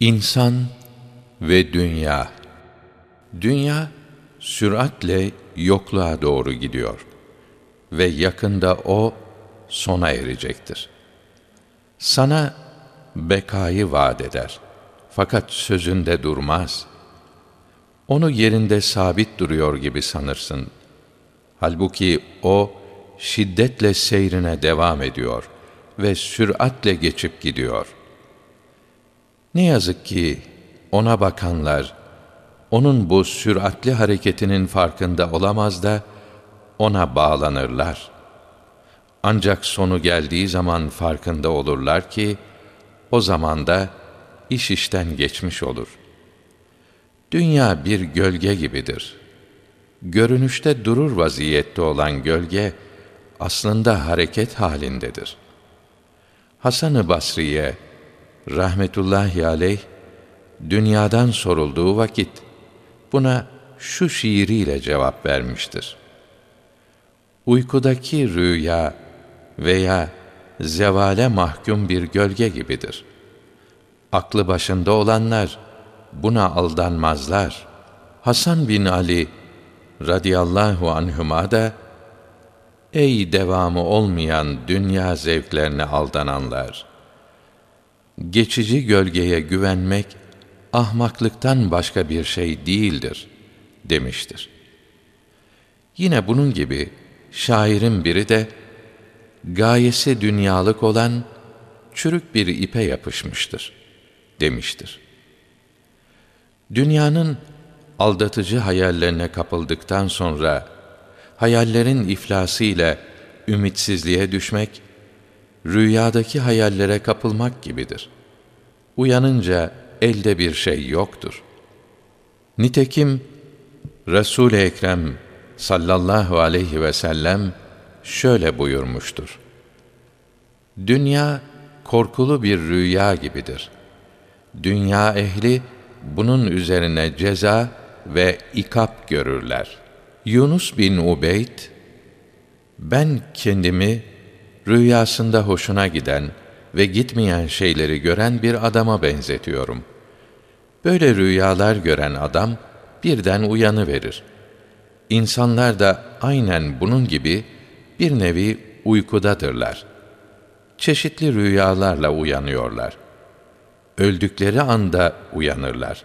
İnsan ve dünya. Dünya süratle yokluğa doğru gidiyor ve yakında o sona erecektir. Sana bekayı vaat eder. Fakat sözünde durmaz. Onu yerinde sabit duruyor gibi sanırsın. Halbuki o şiddetle seyrine devam ediyor ve süratle geçip gidiyor. Ne yazık ki ona bakanlar onun bu süratli hareketinin farkında olamaz da ona bağlanırlar. Ancak sonu geldiği zaman farkında olurlar ki o zaman da iş işten geçmiş olur. Dünya bir gölge gibidir. Görünüşte durur vaziyette olan gölge aslında hareket halindedir. Hasan-ı Basri'ye rahmetullahi aleyh dünyadan sorulduğu vakit buna şu şiiriyle cevap vermiştir. Uykudaki rüya veya zevale mahkum bir gölge gibidir. Aklı başında olanlar buna aldanmazlar. Hasan bin Ali radıyallahu anhüma da Ey devamı olmayan dünya zevklerine aldananlar! Geçici gölgeye güvenmek ahmaklıktan başka bir şey değildir demiştir. Yine bunun gibi şairin biri de gayesi dünyalık olan çürük bir ipe yapışmıştır demiştir. Dünyanın aldatıcı hayallerine kapıldıktan sonra hayallerin iflası ile ümitsizliğe düşmek rüyadaki hayallere kapılmak gibidir. Uyanınca elde bir şey yoktur. Nitekim Resul-i Ekrem sallallahu aleyhi ve sellem şöyle buyurmuştur. Dünya korkulu bir rüya gibidir. Dünya ehli bunun üzerine ceza ve ikap görürler. Yunus bin Ubeyd, ben kendimi rüyasında hoşuna giden ve gitmeyen şeyleri gören bir adama benzetiyorum. Böyle rüyalar gören adam birden uyanı verir. İnsanlar da aynen bunun gibi bir nevi uykudadırlar. Çeşitli rüyalarla uyanıyorlar. Öldükleri anda uyanırlar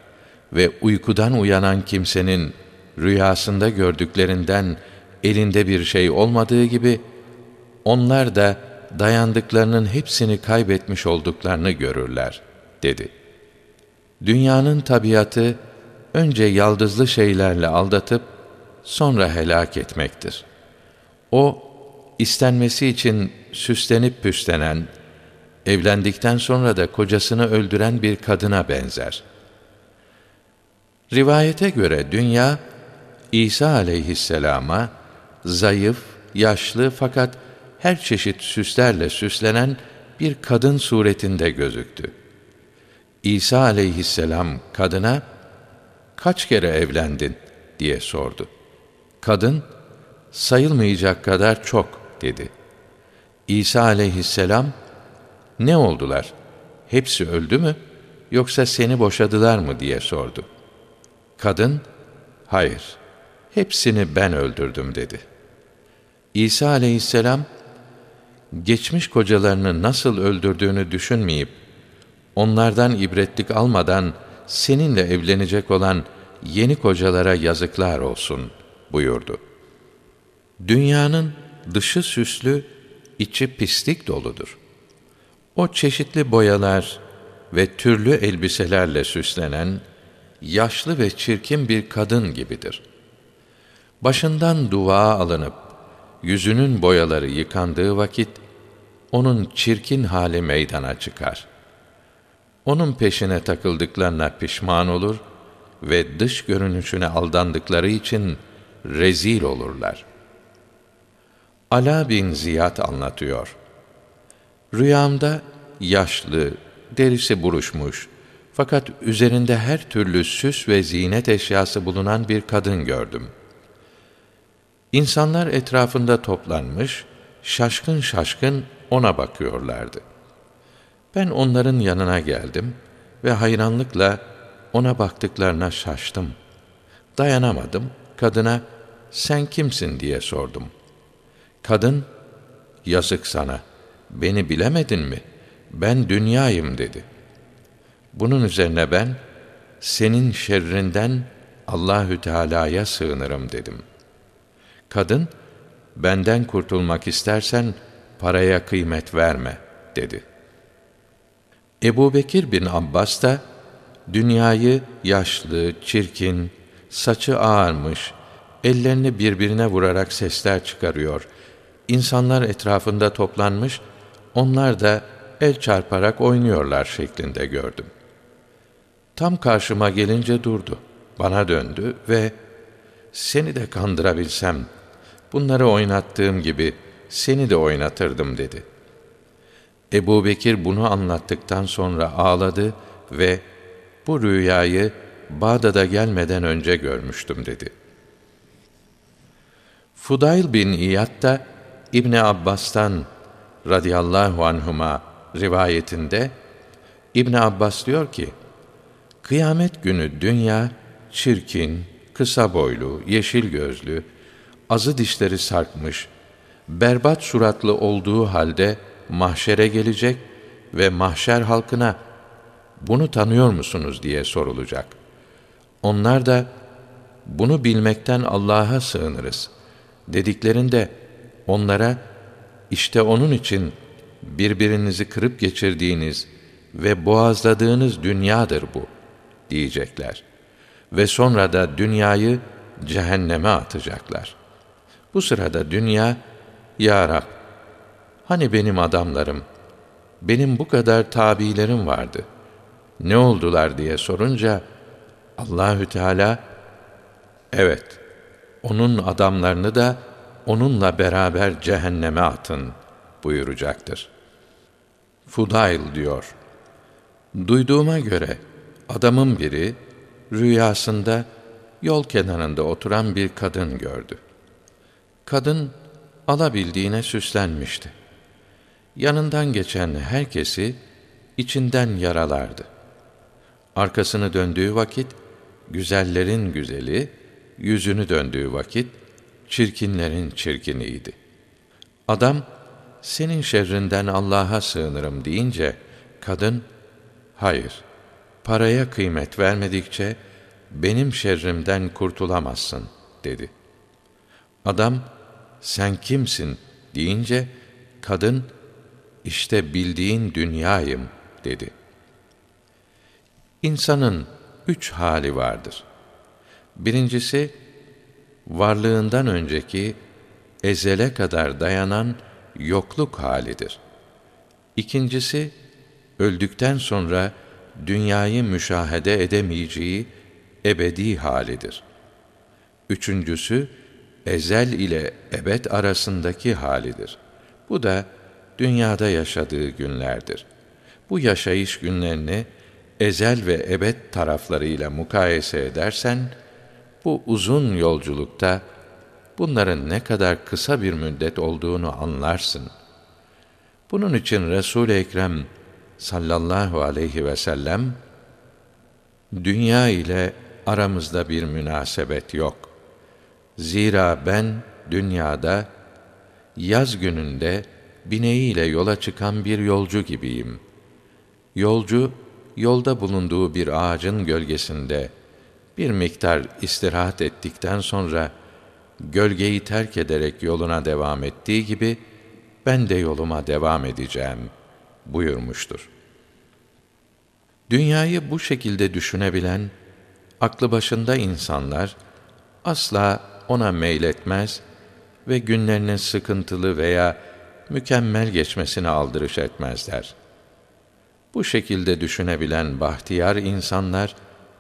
ve uykudan uyanan kimsenin rüyasında gördüklerinden elinde bir şey olmadığı gibi onlar da dayandıklarının hepsini kaybetmiş olduklarını görürler, dedi. Dünyanın tabiatı, önce yaldızlı şeylerle aldatıp, sonra helak etmektir. O, istenmesi için süslenip püslenen, evlendikten sonra da kocasını öldüren bir kadına benzer. Rivayete göre dünya, İsa aleyhisselama, zayıf, yaşlı fakat her çeşit süslerle süslenen bir kadın suretinde gözüktü. İsa aleyhisselam kadına, kaç kere evlendin diye sordu. Kadın, sayılmayacak kadar çok dedi. İsa aleyhisselam, ne oldular? Hepsi öldü mü? Yoksa seni boşadılar mı diye sordu. Kadın, hayır, hepsini ben öldürdüm dedi. İsa aleyhisselam, geçmiş kocalarını nasıl öldürdüğünü düşünmeyip, onlardan ibretlik almadan seninle evlenecek olan yeni kocalara yazıklar olsun buyurdu. Dünyanın dışı süslü, içi pislik doludur. O çeşitli boyalar ve türlü elbiselerle süslenen, yaşlı ve çirkin bir kadın gibidir. Başından dua alınıp, yüzünün boyaları yıkandığı vakit, onun çirkin hali meydana çıkar. Onun peşine takıldıklarına pişman olur ve dış görünüşüne aldandıkları için rezil olurlar. Ala bin Ziyad anlatıyor. Rüyamda yaşlı, derisi buruşmuş fakat üzerinde her türlü süs ve zinet eşyası bulunan bir kadın gördüm. İnsanlar etrafında toplanmış, şaşkın şaşkın ona bakıyorlardı. Ben onların yanına geldim ve hayranlıkla ona baktıklarına şaştım. Dayanamadım, kadına sen kimsin diye sordum. Kadın, yazık sana, beni bilemedin mi? Ben dünyayım dedi. Bunun üzerine ben, senin şerrinden Allahü Teala'ya sığınırım dedim. Kadın, benden kurtulmak istersen paraya kıymet verme dedi. Ebu Bekir bin Abbas da dünyayı yaşlı, çirkin, saçı ağarmış, ellerini birbirine vurarak sesler çıkarıyor. İnsanlar etrafında toplanmış, onlar da el çarparak oynuyorlar şeklinde gördüm. Tam karşıma gelince durdu. Bana döndü ve seni de kandırabilsem, bunları oynattığım gibi seni de oynatırdım dedi. Ebu Bekir bunu anlattıktan sonra ağladı ve bu rüyayı Bağdat'a gelmeden önce görmüştüm dedi. Fudayl bin İyad da İbni Abbas'tan radıyallahu anhuma rivayetinde İbn Abbas diyor ki: Kıyamet günü dünya çirkin, kısa boylu, yeşil gözlü, azı dişleri sarkmış, berbat suratlı olduğu halde mahşere gelecek ve mahşer halkına bunu tanıyor musunuz diye sorulacak. Onlar da bunu bilmekten Allah'a sığınırız dediklerinde onlara işte onun için birbirinizi kırıp geçirdiğiniz ve boğazladığınız dünyadır bu diyecekler. Ve sonra da dünyayı cehenneme atacaklar. Bu sırada dünya, Ya Rab, hani benim adamlarım, benim bu kadar tabilerim vardı. Ne oldular diye sorunca, Allahü Teala, evet, onun adamlarını da onunla beraber cehenneme atın buyuracaktır. Fudayl diyor, Duyduğuma göre adamın biri rüyasında yol kenarında oturan bir kadın gördü. Kadın alabildiğine süslenmişti. Yanından geçen herkesi içinden yaralardı. Arkasını döndüğü vakit güzellerin güzeli, yüzünü döndüğü vakit çirkinlerin çirkiniydi. Adam senin şerrinden Allah'a sığınırım deyince kadın hayır paraya kıymet vermedikçe benim şerrimden kurtulamazsın dedi. Adam sen kimsin deyince kadın işte bildiğin dünyayım dedi. İnsanın üç hali vardır. Birincisi varlığından önceki ezele kadar dayanan yokluk halidir. İkincisi öldükten sonra dünyayı müşahede edemeyeceği ebedi halidir. Üçüncüsü, ezel ile ebed arasındaki halidir. Bu da dünyada yaşadığı günlerdir. Bu yaşayış günlerini ezel ve ebed taraflarıyla mukayese edersen, bu uzun yolculukta bunların ne kadar kısa bir müddet olduğunu anlarsın. Bunun için Resul-i Ekrem sallallahu aleyhi ve sellem dünya ile aramızda bir münasebet yok. Zira ben dünyada yaz gününde bineğiyle yola çıkan bir yolcu gibiyim. Yolcu yolda bulunduğu bir ağacın gölgesinde bir miktar istirahat ettikten sonra gölgeyi terk ederek yoluna devam ettiği gibi ben de yoluma devam edeceğim buyurmuştur. Dünyayı bu şekilde düşünebilen, aklı başında insanlar asla ona meyletmez ve günlerinin sıkıntılı veya mükemmel geçmesine aldırış etmezler. Bu şekilde düşünebilen bahtiyar insanlar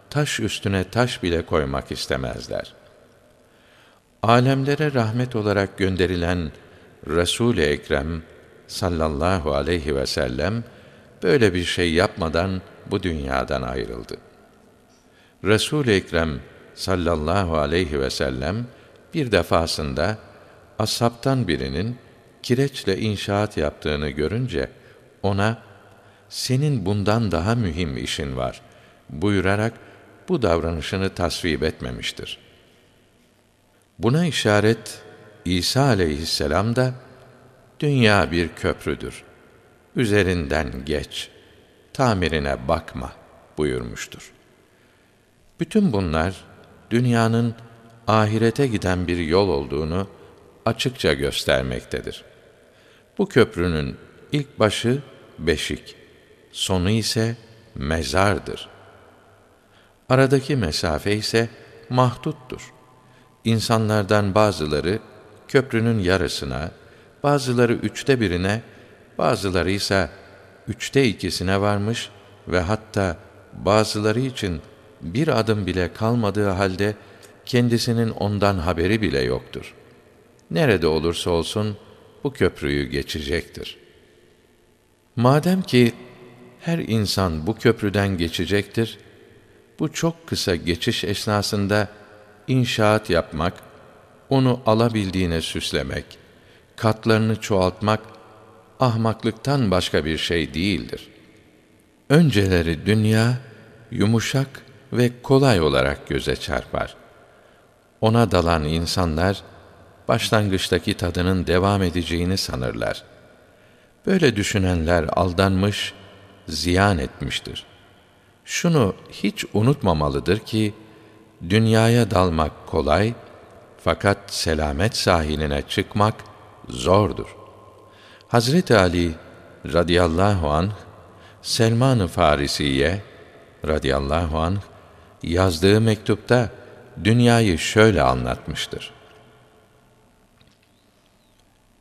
taş üstüne taş bile koymak istemezler. Alemlere rahmet olarak gönderilen Resul-i Ekrem sallallahu aleyhi ve sellem böyle bir şey yapmadan bu dünyadan ayrıldı. Resul-i Ekrem sallallahu aleyhi ve sellem bir defasında ashabtan birinin kireçle inşaat yaptığını görünce ona senin bundan daha mühim işin var buyurarak bu davranışını tasvip etmemiştir. Buna işaret İsa aleyhisselam da dünya bir köprüdür. Üzerinden geç, tamirine bakma buyurmuştur. Bütün bunlar dünyanın ahirete giden bir yol olduğunu açıkça göstermektedir. Bu köprünün ilk başı beşik, sonu ise mezardır. Aradaki mesafe ise mahduttur. İnsanlardan bazıları köprünün yarısına, bazıları üçte birine, bazıları ise üçte ikisine varmış ve hatta bazıları için bir adım bile kalmadığı halde kendisinin ondan haberi bile yoktur. Nerede olursa olsun bu köprüyü geçecektir. Madem ki her insan bu köprüden geçecektir, bu çok kısa geçiş esnasında inşaat yapmak, onu alabildiğine süslemek, katlarını çoğaltmak ahmaklıktan başka bir şey değildir. Önceleri dünya yumuşak ve kolay olarak göze çarpar. Ona dalan insanlar başlangıçtaki tadının devam edeceğini sanırlar. Böyle düşünenler aldanmış, ziyan etmiştir. Şunu hiç unutmamalıdır ki dünyaya dalmak kolay fakat selamet sahiline çıkmak zordur. Hazreti Ali radıyallahu anh Selman-ı Farisiye radıyallahu anh yazdığı mektupta dünyayı şöyle anlatmıştır.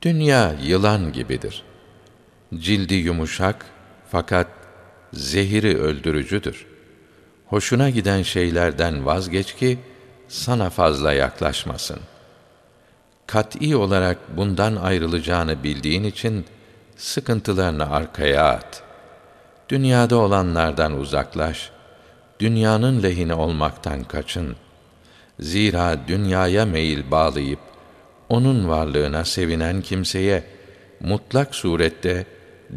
Dünya yılan gibidir. Cildi yumuşak fakat zehiri öldürücüdür. Hoşuna giden şeylerden vazgeç ki sana fazla yaklaşmasın. Kat'î olarak bundan ayrılacağını bildiğin için sıkıntılarını arkaya at. Dünyada olanlardan uzaklaş. Dünyanın lehine olmaktan kaçın. Zira dünyaya meyil bağlayıp onun varlığına sevinen kimseye mutlak surette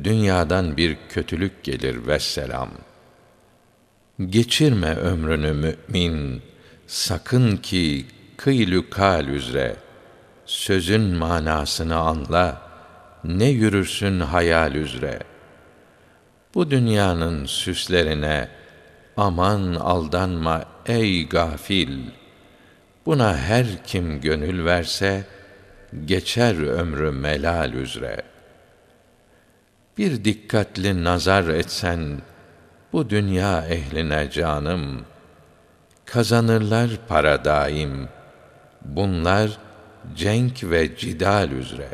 dünyadan bir kötülük gelir vesselam. Geçirme ömrünü mümin, sakın ki kıylü kal üzre, sözün manasını anla, ne yürürsün hayal üzre. Bu dünyanın süslerine aman aldanma ey gafil. Buna her kim gönül verse, geçer ömrü melal üzre. Bir dikkatli nazar etsen, bu dünya ehline canım, kazanırlar para daim. Bunlar cenk ve cidal üzere.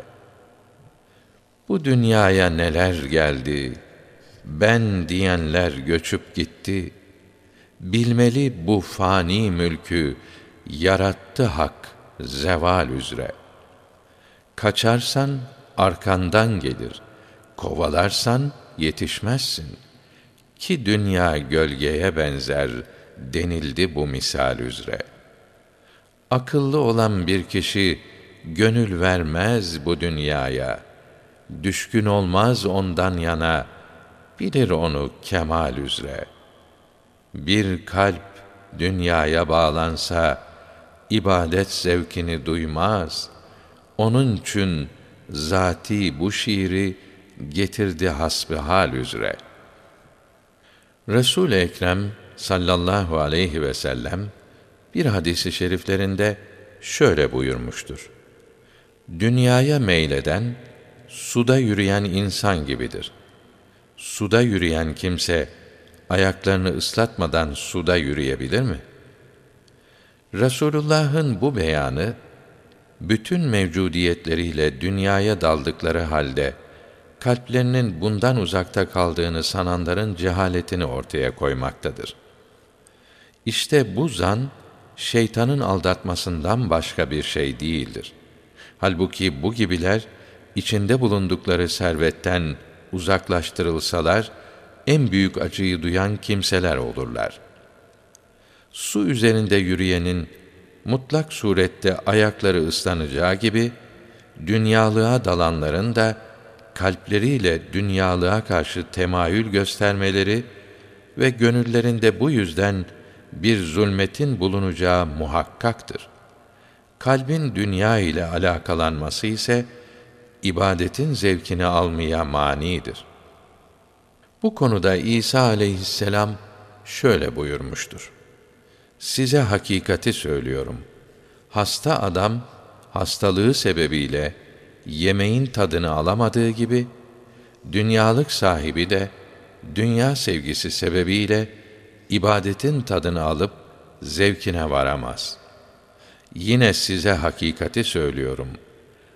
Bu dünyaya neler geldi, ben diyenler göçüp gitti. Bilmeli bu fani mülkü yarattı hak zeval üzere. Kaçarsan arkandan gelir, kovalarsan yetişmezsin. Ki dünya gölgeye benzer denildi bu misal üzere. Akıllı olan bir kişi gönül vermez bu dünyaya. Düşkün olmaz ondan yana, bilir onu kemal üzere. Bir kalp dünyaya bağlansa, ibadet zevkini duymaz. Onun için zati bu şiiri getirdi hasbihal üzere. Resul-i Ekrem sallallahu aleyhi ve sellem bir hadisi şeriflerinde şöyle buyurmuştur. Dünyaya meyleden suda yürüyen insan gibidir. Suda yürüyen kimse ayaklarını ıslatmadan suda yürüyebilir mi? Resulullah'ın bu beyanı bütün mevcudiyetleriyle dünyaya daldıkları halde kalplerinin bundan uzakta kaldığını sananların cehaletini ortaya koymaktadır. İşte bu zan şeytanın aldatmasından başka bir şey değildir. Halbuki bu gibiler içinde bulundukları servetten uzaklaştırılsalar en büyük acıyı duyan kimseler olurlar. Su üzerinde yürüyenin mutlak surette ayakları ıslanacağı gibi dünyalığa dalanların da kalpleriyle dünyalığa karşı temayül göstermeleri ve gönüllerinde bu yüzden bir zulmetin bulunacağı muhakkaktır. Kalbin dünya ile alakalanması ise ibadetin zevkini almaya manidir. Bu konuda İsa aleyhisselam şöyle buyurmuştur. Size hakikati söylüyorum. Hasta adam hastalığı sebebiyle yemeğin tadını alamadığı gibi dünyalık sahibi de dünya sevgisi sebebiyle ibadetin tadını alıp zevkine varamaz. Yine size hakikati söylüyorum.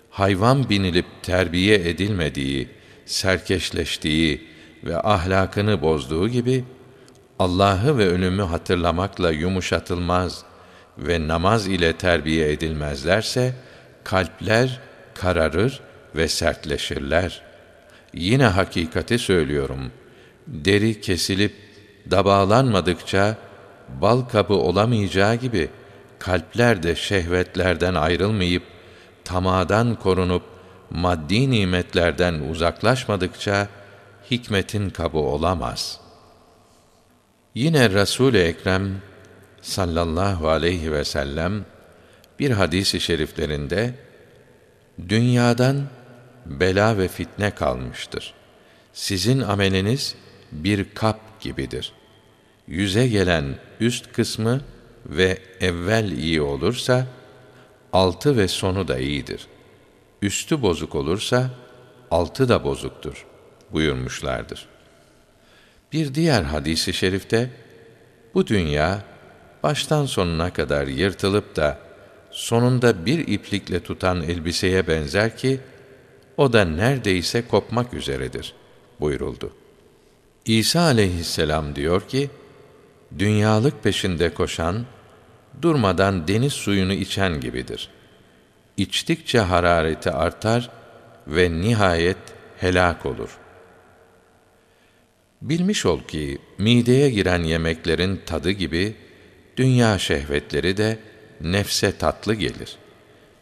Hayvan binilip terbiye edilmediği, serkeşleştiği ve ahlakını bozduğu gibi Allah'ı ve ölümü hatırlamakla yumuşatılmaz ve namaz ile terbiye edilmezlerse kalpler kararır ve sertleşirler. Yine hakikati söylüyorum. Deri kesilip dabağlanmadıkça bal kabı olamayacağı gibi kalpler de şehvetlerden ayrılmayıp tamadan korunup maddi nimetlerden uzaklaşmadıkça hikmetin kabı olamaz. Yine Resul-i Ekrem sallallahu aleyhi ve sellem bir hadisi şeriflerinde dünyadan bela ve fitne kalmıştır. Sizin ameliniz bir kap gibidir. Yüze gelen üst kısmı ve evvel iyi olursa altı ve sonu da iyidir. Üstü bozuk olursa altı da bozuktur buyurmuşlardır. Bir diğer hadisi şerifte bu dünya baştan sonuna kadar yırtılıp da sonunda bir iplikle tutan elbiseye benzer ki o da neredeyse kopmak üzeredir buyuruldu. İsa aleyhisselam diyor ki, dünyalık peşinde koşan, durmadan deniz suyunu içen gibidir. İçtikçe harareti artar ve nihayet helak olur. Bilmiş ol ki, mideye giren yemeklerin tadı gibi, dünya şehvetleri de nefse tatlı gelir.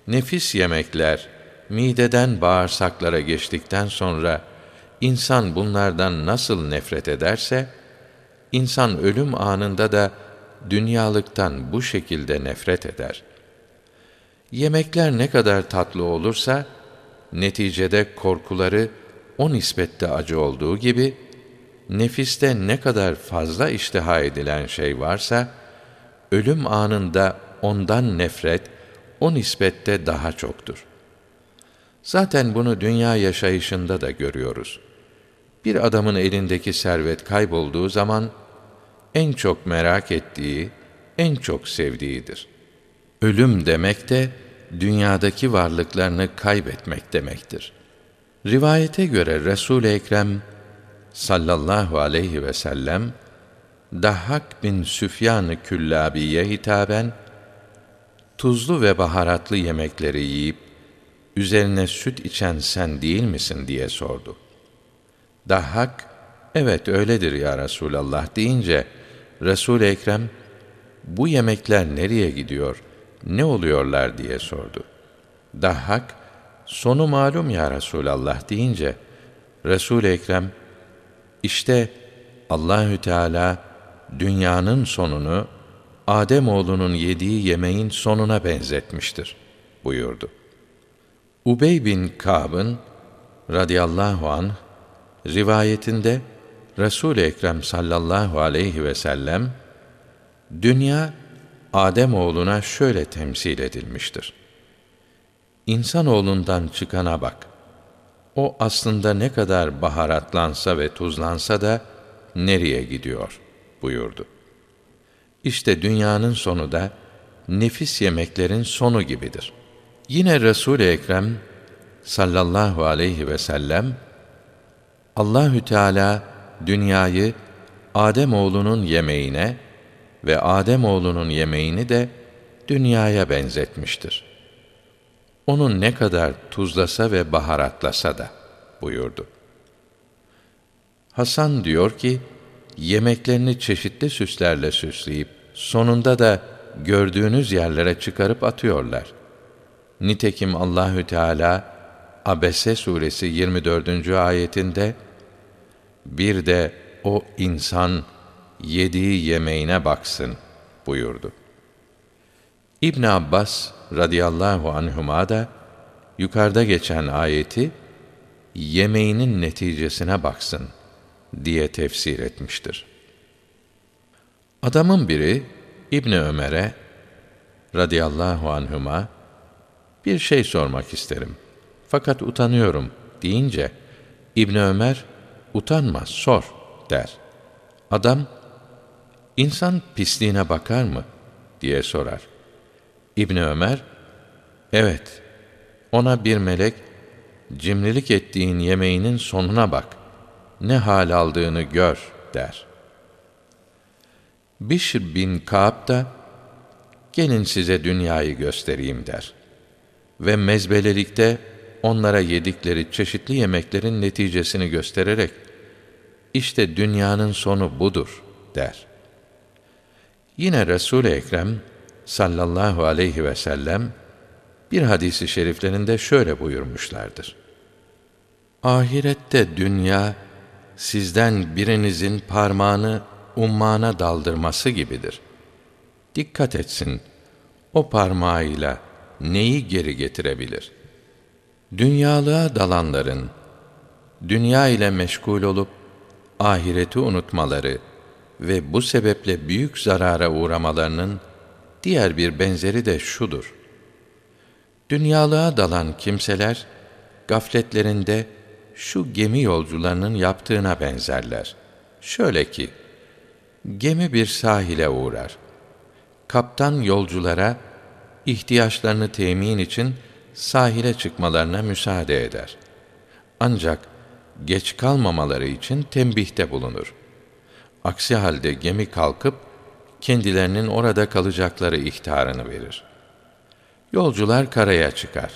Nefis yemekler, mideden bağırsaklara geçtikten sonra, insan bunlardan nasıl nefret ederse, insan ölüm anında da dünyalıktan bu şekilde nefret eder. Yemekler ne kadar tatlı olursa, neticede korkuları o nispette acı olduğu gibi, nefiste ne kadar fazla iştiha edilen şey varsa, ölüm anında ondan nefret, o nispette daha çoktur. Zaten bunu dünya yaşayışında da görüyoruz. Bir adamın elindeki servet kaybolduğu zaman, en çok merak ettiği, en çok sevdiğidir. Ölüm demek de, dünyadaki varlıklarını kaybetmek demektir. Rivayete göre Resul-i Ekrem sallallahu aleyhi ve sellem Dahhak bin Süfyan-ı Küllabi'ye hitaben tuzlu ve baharatlı yemekleri yiyip üzerine süt içen sen değil misin diye sordu. Dahhak evet öyledir ya Resulallah deyince Resul Ekrem bu yemekler nereye gidiyor? Ne oluyorlar diye sordu. Dahhak sonu malum ya Resulallah deyince Resul Ekrem işte Allahü Teala dünyanın sonunu Adem oğlunun yediği yemeğin sonuna benzetmiştir buyurdu. Ubey bin Ka'b'ın radıyallahu an rivayetinde Resul Ekrem sallallahu aleyhi ve sellem dünya Adem oğluna şöyle temsil edilmiştir. İnsan oğlundan çıkana bak. O aslında ne kadar baharatlansa ve tuzlansa da nereye gidiyor buyurdu. İşte dünyanın sonu da nefis yemeklerin sonu gibidir. Yine Resul-i Ekrem sallallahu aleyhi ve sellem Allahü Teala dünyayı Adem oğlunun yemeğine ve Adem oğlunun yemeğini de dünyaya benzetmiştir. Onu ne kadar tuzlasa ve baharatlasa da buyurdu. Hasan diyor ki, yemeklerini çeşitli süslerle süsleyip, sonunda da gördüğünüz yerlere çıkarıp atıyorlar. Nitekim Allahü Teala Abese suresi 24. ayetinde bir de o insan yediği yemeğine baksın buyurdu. İbn Abbas radıyallahu anhuma da yukarıda geçen ayeti yemeğinin neticesine baksın diye tefsir etmiştir. Adamın biri İbn Ömer'e radıyallahu anhuma bir şey sormak isterim. Fakat utanıyorum deyince İbn Ömer utanma sor der. Adam insan pisliğine bakar mı diye sorar. İbn Ömer evet ona bir melek cimrilik ettiğin yemeğinin sonuna bak. Ne hal aldığını gör der. Bişr bin Ka'b da gelin size dünyayı göstereyim der. Ve mezbelelikte onlara yedikleri çeşitli yemeklerin neticesini göstererek işte dünyanın sonu budur der. Yine Resul-i Ekrem sallallahu aleyhi ve sellem bir hadisi şeriflerinde şöyle buyurmuşlardır. Ahirette dünya sizden birinizin parmağını ummana daldırması gibidir. Dikkat etsin, o parmağıyla neyi geri getirebilir? Dünyalığa dalanların, dünya ile meşgul olup, ahireti unutmaları ve bu sebeple büyük zarara uğramalarının diğer bir benzeri de şudur. Dünyalığa dalan kimseler, gafletlerinde şu gemi yolcularının yaptığına benzerler. Şöyle ki, gemi bir sahile uğrar. Kaptan yolculara ihtiyaçlarını temin için sahile çıkmalarına müsaade eder. Ancak geç kalmamaları için tembihte bulunur. Aksi halde gemi kalkıp kendilerinin orada kalacakları ihtarını verir. Yolcular karaya çıkar.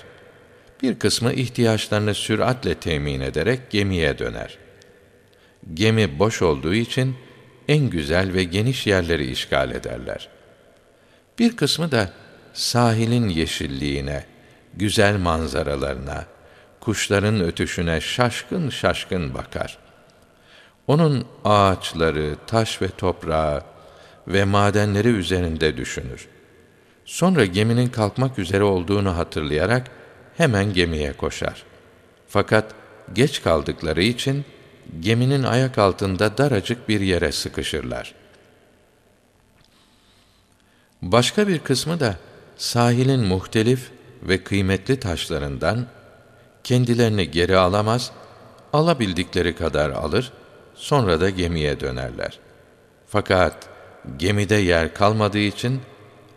Bir kısmı ihtiyaçlarını süratle temin ederek gemiye döner. Gemi boş olduğu için en güzel ve geniş yerleri işgal ederler. Bir kısmı da sahilin yeşilliğine, güzel manzaralarına, kuşların ötüşüne şaşkın şaşkın bakar. Onun ağaçları, taş ve toprağı ve madenleri üzerinde düşünür. Sonra geminin kalkmak üzere olduğunu hatırlayarak hemen gemiye koşar. Fakat geç kaldıkları için geminin ayak altında daracık bir yere sıkışırlar. Başka bir kısmı da sahilin muhtelif ve kıymetli taşlarından kendilerini geri alamaz, alabildikleri kadar alır, sonra da gemiye dönerler. Fakat gemide yer kalmadığı için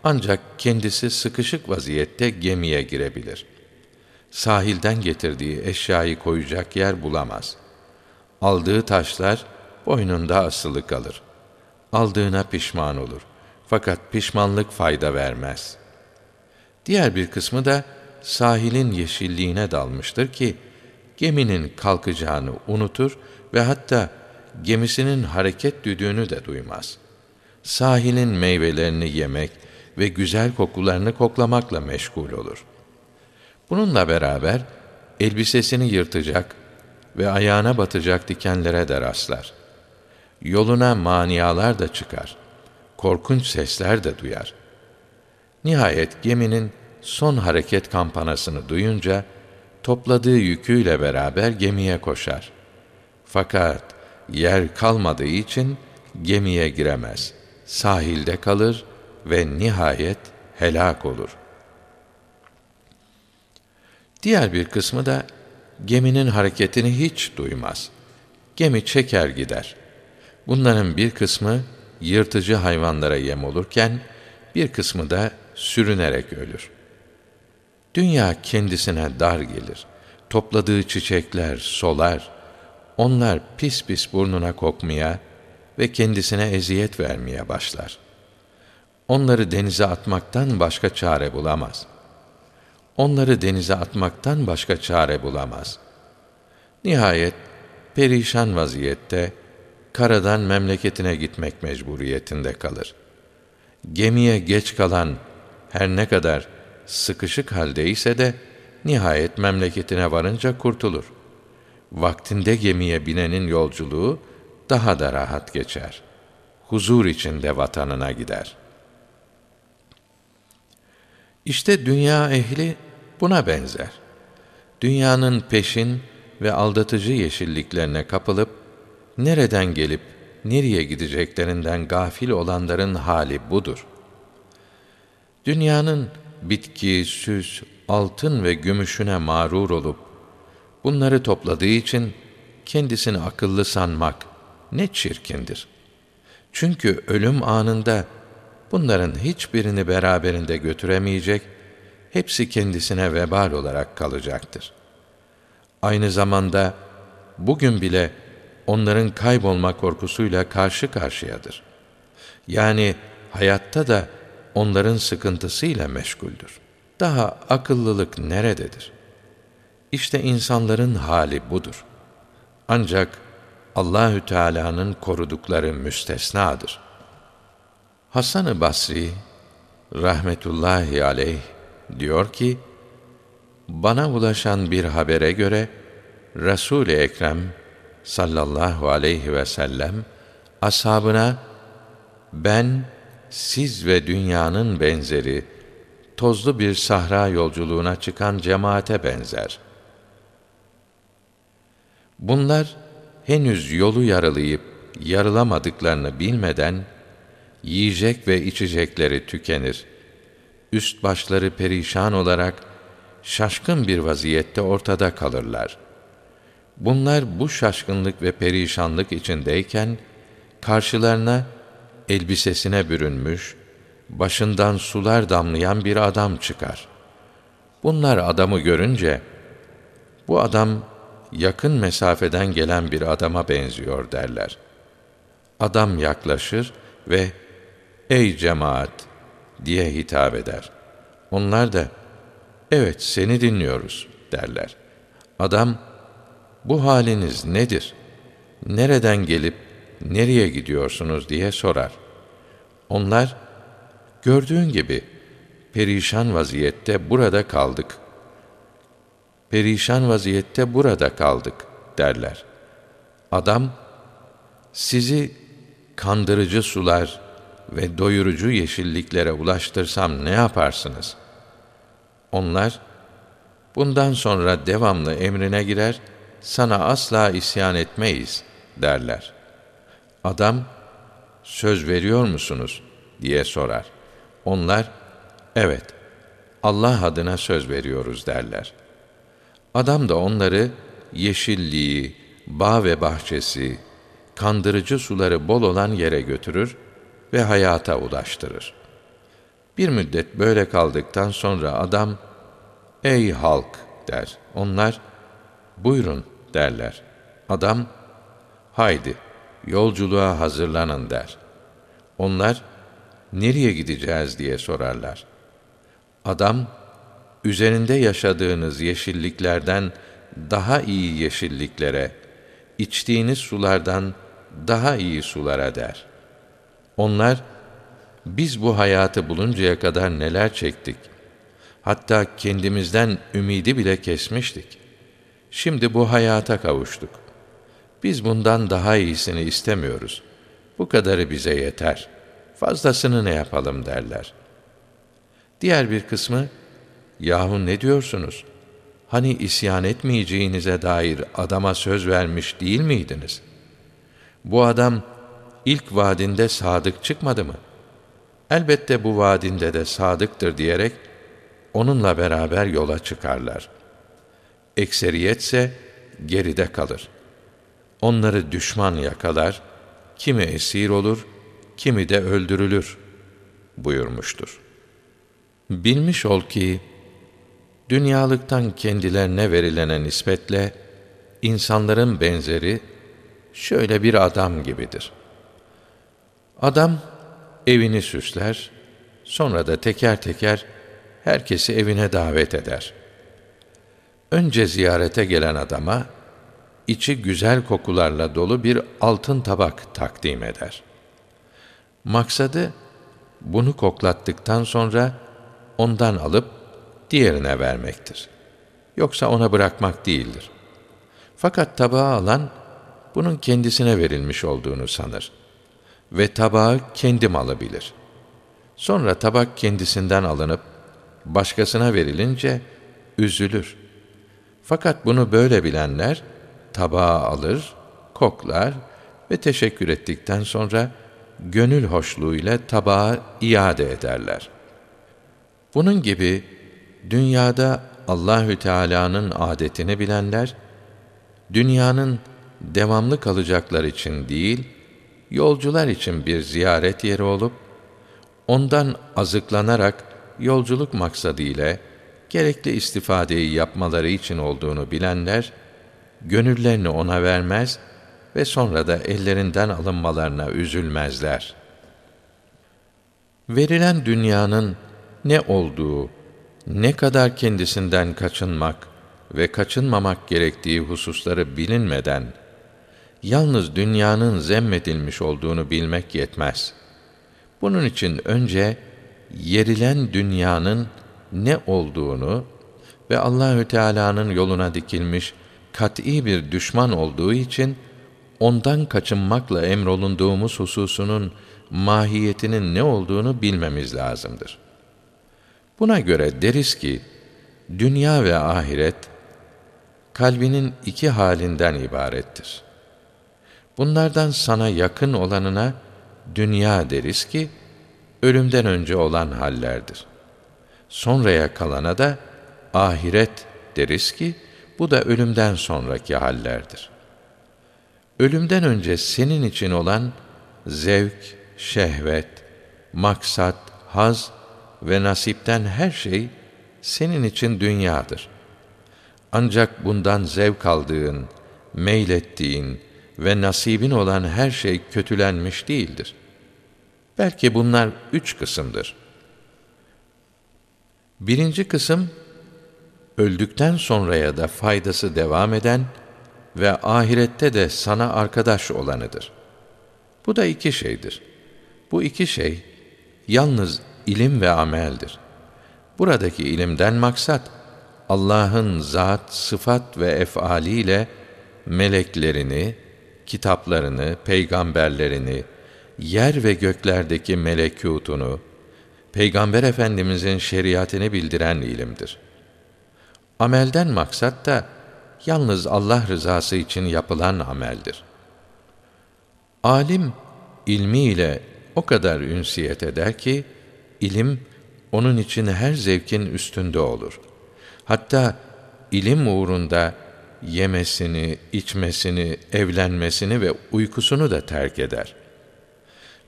ancak kendisi sıkışık vaziyette gemiye girebilir. Sahilden getirdiği eşyayı koyacak yer bulamaz. Aldığı taşlar boynunda asılı kalır. Aldığına pişman olur. Fakat pişmanlık fayda vermez. Diğer bir kısmı da sahilin yeşilliğine dalmıştır ki geminin kalkacağını unutur ve hatta gemisinin hareket düdüğünü de duymaz. Sahilin meyvelerini yemek ve güzel kokularını koklamakla meşgul olur. Bununla beraber elbisesini yırtacak ve ayağına batacak dikenlere de rastlar. Yoluna manialar da çıkar. Korkunç sesler de duyar. Nihayet geminin son hareket kampanasını duyunca topladığı yüküyle beraber gemiye koşar. Fakat yer kalmadığı için gemiye giremez. Sahilde kalır ve nihayet helak olur. Diğer bir kısmı da geminin hareketini hiç duymaz. Gemi çeker gider. Bunların bir kısmı yırtıcı hayvanlara yem olurken bir kısmı da sürünerek ölür. Dünya kendisine dar gelir. Topladığı çiçekler solar. Onlar pis pis burnuna kokmaya ve kendisine eziyet vermeye başlar. Onları denize atmaktan başka çare bulamaz. Onları denize atmaktan başka çare bulamaz. Nihayet perişan vaziyette karadan memleketine gitmek mecburiyetinde kalır. Gemiye geç kalan her ne kadar sıkışık haldeyse de nihayet memleketine varınca kurtulur. Vaktinde gemiye binenin yolculuğu daha da rahat geçer. Huzur içinde vatanına gider. İşte dünya ehli buna benzer. Dünyanın peşin ve aldatıcı yeşilliklerine kapılıp nereden gelip nereye gideceklerinden gafil olanların hali budur. Dünyanın bitki, süs, altın ve gümüşüne mağrur olup bunları topladığı için kendisini akıllı sanmak ne çirkindir. Çünkü ölüm anında bunların hiçbirini beraberinde götüremeyecek, hepsi kendisine vebal olarak kalacaktır. Aynı zamanda bugün bile onların kaybolma korkusuyla karşı karşıyadır. Yani hayatta da onların sıkıntısıyla meşguldür. Daha akıllılık nerededir? İşte insanların hali budur. Ancak Allahü Teala'nın korudukları müstesnadır. Hasan-ı Basri rahmetullahi aleyh diyor ki: Bana ulaşan bir habere göre Resul-i Ekrem sallallahu aleyhi ve sellem ashabına ben siz ve dünyanın benzeri tozlu bir sahra yolculuğuna çıkan cemaate benzer. Bunlar henüz yolu yaralayıp yarılamadıklarını bilmeden yiyecek ve içecekleri tükenir. Üst başları perişan olarak şaşkın bir vaziyette ortada kalırlar. Bunlar bu şaşkınlık ve perişanlık içindeyken karşılarına elbisesine bürünmüş, başından sular damlayan bir adam çıkar. Bunlar adamı görünce bu adam yakın mesafeden gelen bir adama benziyor derler. Adam yaklaşır ve ey cemaat diye hitap eder. Onlar da evet seni dinliyoruz derler. Adam bu haliniz nedir? Nereden gelip nereye gidiyorsunuz diye sorar. Onlar gördüğün gibi perişan vaziyette burada kaldık. Perişan vaziyette burada kaldık derler. Adam sizi kandırıcı sular ve doyurucu yeşilliklere ulaştırsam ne yaparsınız? Onlar bundan sonra devamlı emrine girer sana asla isyan etmeyiz derler. Adam, söz veriyor musunuz diye sorar. Onlar, evet, Allah adına söz veriyoruz derler. Adam da onları yeşilliği, bağ ve bahçesi, kandırıcı suları bol olan yere götürür ve hayata ulaştırır. Bir müddet böyle kaldıktan sonra adam, ey halk der. Onlar, buyurun derler. Adam, haydi yolculuğa hazırlanın der. Onlar, nereye gideceğiz diye sorarlar. Adam, üzerinde yaşadığınız yeşilliklerden daha iyi yeşilliklere, içtiğiniz sulardan daha iyi sulara der. Onlar, biz bu hayatı buluncaya kadar neler çektik. Hatta kendimizden ümidi bile kesmiştik. Şimdi bu hayata kavuştuk. Biz bundan daha iyisini istemiyoruz. Bu kadarı bize yeter. Fazlasını ne yapalım derler. Diğer bir kısmı, yahu ne diyorsunuz? Hani isyan etmeyeceğinize dair adama söz vermiş değil miydiniz? Bu adam ilk vaadinde sadık çıkmadı mı? Elbette bu vaadinde de sadıktır diyerek onunla beraber yola çıkarlar.'' ekseriyetse geride kalır. Onları düşman yakalar, kimi esir olur, kimi de öldürülür buyurmuştur. Bilmiş ol ki, dünyalıktan kendilerine verilene nispetle, insanların benzeri, şöyle bir adam gibidir. Adam, evini süsler, sonra da teker teker, herkesi evine davet eder.'' Önce ziyarete gelen adama içi güzel kokularla dolu bir altın tabak takdim eder. Maksadı bunu koklattıktan sonra ondan alıp diğerine vermektir. Yoksa ona bırakmak değildir. Fakat tabağı alan bunun kendisine verilmiş olduğunu sanır ve tabağı kendi malı bilir. Sonra tabak kendisinden alınıp başkasına verilince üzülür. Fakat bunu böyle bilenler tabağı alır, koklar ve teşekkür ettikten sonra gönül hoşluğuyla tabağı iade ederler. Bunun gibi dünyada Allahü Teala'nın adetini bilenler dünyanın devamlı kalacaklar için değil, yolcular için bir ziyaret yeri olup ondan azıklanarak yolculuk maksadıyla gerekli istifadeyi yapmaları için olduğunu bilenler gönüllerini ona vermez ve sonra da ellerinden alınmalarına üzülmezler. Verilen dünyanın ne olduğu, ne kadar kendisinden kaçınmak ve kaçınmamak gerektiği hususları bilinmeden, yalnız dünyanın zemmedilmiş olduğunu bilmek yetmez. Bunun için önce yerilen dünyanın ne olduğunu ve Allahü Teala'nın yoluna dikilmiş kat'î bir düşman olduğu için ondan kaçınmakla emrolunduğumuz hususunun mahiyetinin ne olduğunu bilmemiz lazımdır. Buna göre deriz ki dünya ve ahiret kalbinin iki halinden ibarettir. Bunlardan sana yakın olanına dünya deriz ki ölümden önce olan hallerdir. Sonraya kalana da ahiret deriz ki bu da ölümden sonraki hallerdir. Ölümden önce senin için olan zevk, şehvet, maksat, haz ve nasipten her şey senin için dünyadır. Ancak bundan zevk aldığın, meylettiğin ve nasibin olan her şey kötülenmiş değildir. Belki bunlar üç kısımdır. Birinci kısım, öldükten sonraya da faydası devam eden ve ahirette de sana arkadaş olanıdır. Bu da iki şeydir. Bu iki şey, yalnız ilim ve ameldir. Buradaki ilimden maksat, Allah'ın zat, sıfat ve efaliyle meleklerini, kitaplarını, peygamberlerini, yer ve göklerdeki melekûtunu, Peygamber Efendimizin şeriatını bildiren ilimdir. Amelden maksat da yalnız Allah rızası için yapılan ameldir. Alim ilmiyle o kadar ünsiyet eder ki ilim onun için her zevkin üstünde olur. Hatta ilim uğrunda yemesini, içmesini, evlenmesini ve uykusunu da terk eder.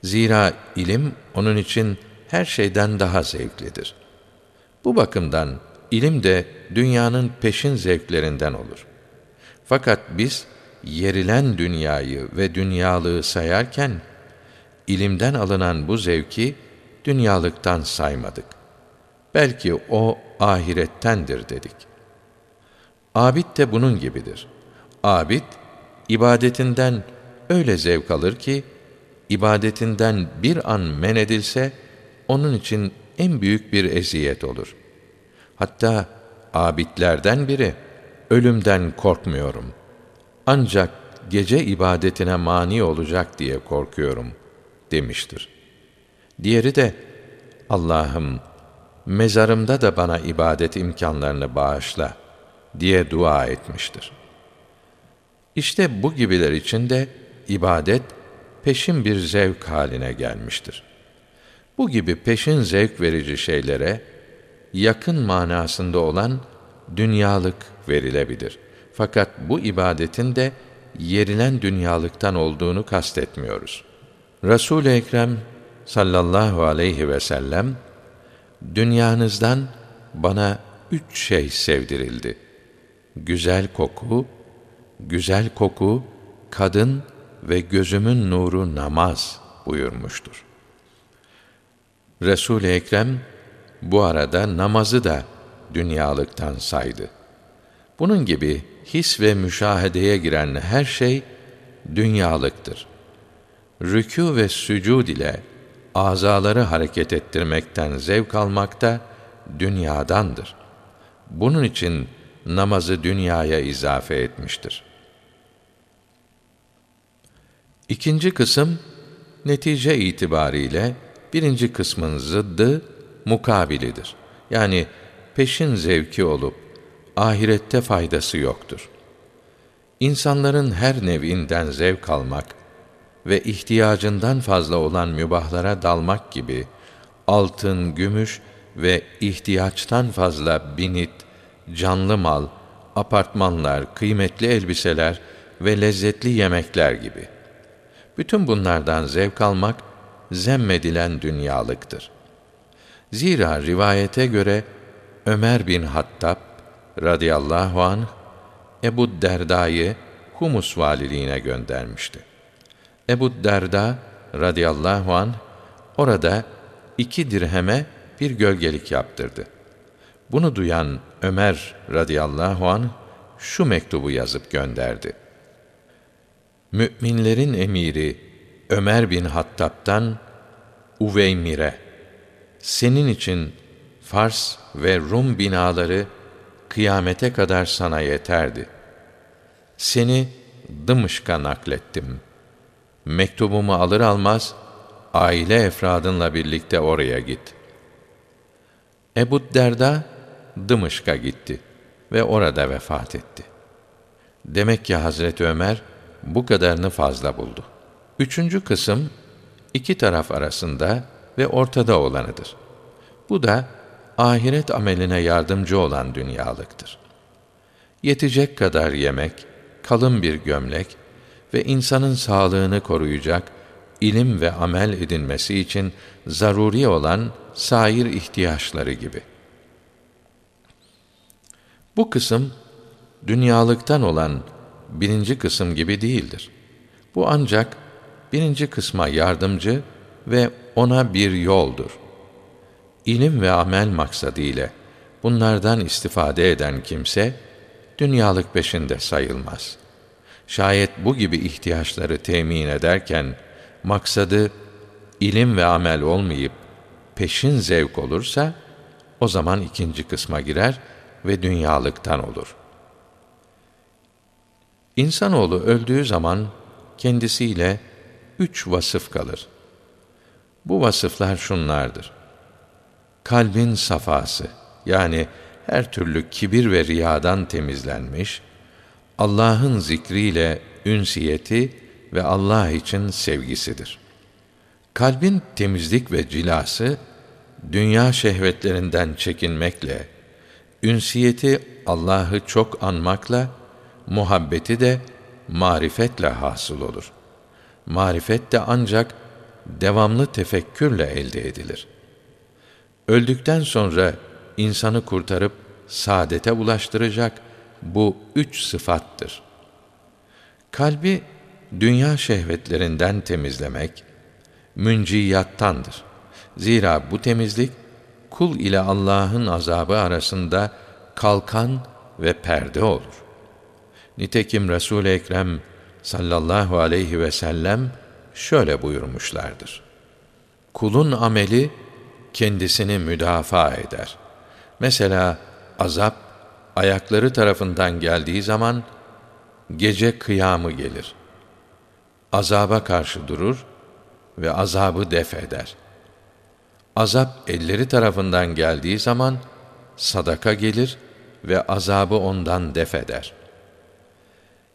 Zira ilim onun için her şeyden daha zevklidir. Bu bakımdan ilim de dünyanın peşin zevklerinden olur. Fakat biz yerilen dünyayı ve dünyalığı sayarken ilimden alınan bu zevki dünyalıktan saymadık. Belki o ahirettendir dedik. Abid de bunun gibidir. Abid ibadetinden öyle zevk alır ki ibadetinden bir an men edilse onun için en büyük bir eziyet olur. Hatta abidlerden biri ölümden korkmuyorum. Ancak gece ibadetine mani olacak diye korkuyorum demiştir. Diğeri de Allah'ım mezarımda da bana ibadet imkanlarını bağışla diye dua etmiştir. İşte bu gibiler için de ibadet peşin bir zevk haline gelmiştir. Bu gibi peşin zevk verici şeylere yakın manasında olan dünyalık verilebilir. Fakat bu ibadetin de yerilen dünyalıktan olduğunu kastetmiyoruz. Resul-i Ekrem sallallahu aleyhi ve sellem dünyanızdan bana üç şey sevdirildi. Güzel koku, güzel koku, kadın ve gözümün nuru namaz buyurmuştur. Resul-i Ekrem bu arada namazı da dünyalıktan saydı. Bunun gibi his ve müşahedeye giren her şey dünyalıktır. Rükû ve sücud ile azaları hareket ettirmekten zevk almak da dünyadandır. Bunun için namazı dünyaya izafe etmiştir. İkinci kısım, netice itibariyle birinci kısmın zıddı, mukabilidir. Yani peşin zevki olup, ahirette faydası yoktur. İnsanların her nevinden zevk almak ve ihtiyacından fazla olan mübahlara dalmak gibi, altın, gümüş ve ihtiyaçtan fazla binit, canlı mal, apartmanlar, kıymetli elbiseler ve lezzetli yemekler gibi. Bütün bunlardan zevk almak zemmedilen dünyalıktır. Zira rivayete göre Ömer bin Hattab radıyallahu anh Ebu Derda'yı Humus valiliğine göndermişti. Ebu Derda radıyallahu anh orada iki dirheme bir gölgelik yaptırdı. Bunu duyan Ömer radıyallahu an şu mektubu yazıp gönderdi. Müminlerin emiri Ömer bin Hattab'tan Uveymir'e senin için Fars ve Rum binaları kıyamete kadar sana yeterdi. Seni Dımışk'a naklettim. Mektubumu alır almaz aile efradınla birlikte oraya git. Ebu Derda Dımışk'a gitti ve orada vefat etti. Demek ki Hazreti Ömer bu kadarını fazla buldu. Üçüncü kısım iki taraf arasında ve ortada olanıdır. Bu da ahiret ameline yardımcı olan dünyalıktır. Yetecek kadar yemek, kalın bir gömlek ve insanın sağlığını koruyacak ilim ve amel edinmesi için zaruri olan sair ihtiyaçları gibi. Bu kısım dünyalıktan olan birinci kısım gibi değildir. Bu ancak birinci kısma yardımcı ve ona bir yoldur. İlim ve amel maksadı ile bunlardan istifade eden kimse dünyalık peşinde sayılmaz. Şayet bu gibi ihtiyaçları temin ederken maksadı ilim ve amel olmayıp peşin zevk olursa o zaman ikinci kısma girer ve dünyalıktan olur. İnsanoğlu öldüğü zaman kendisiyle üç vasıf kalır. Bu vasıflar şunlardır. Kalbin safası, yani her türlü kibir ve riyadan temizlenmiş, Allah'ın zikriyle ünsiyeti ve Allah için sevgisidir. Kalbin temizlik ve cilası, dünya şehvetlerinden çekinmekle, ünsiyeti Allah'ı çok anmakla, muhabbeti de marifetle hasıl olur. Marifet de ancak devamlı tefekkürle elde edilir. Öldükten sonra insanı kurtarıp saadete ulaştıracak bu üç sıfattır. Kalbi dünya şehvetlerinden temizlemek münciyattandır. Zira bu temizlik kul ile Allah'ın azabı arasında kalkan ve perde olur. Nitekim Resul-i Ekrem sallallahu aleyhi ve sellem şöyle buyurmuşlardır. Kulun ameli kendisini müdafaa eder. Mesela azap ayakları tarafından geldiği zaman gece kıyamı gelir. Azaba karşı durur ve azabı def eder. Azap elleri tarafından geldiği zaman sadaka gelir ve azabı ondan def eder.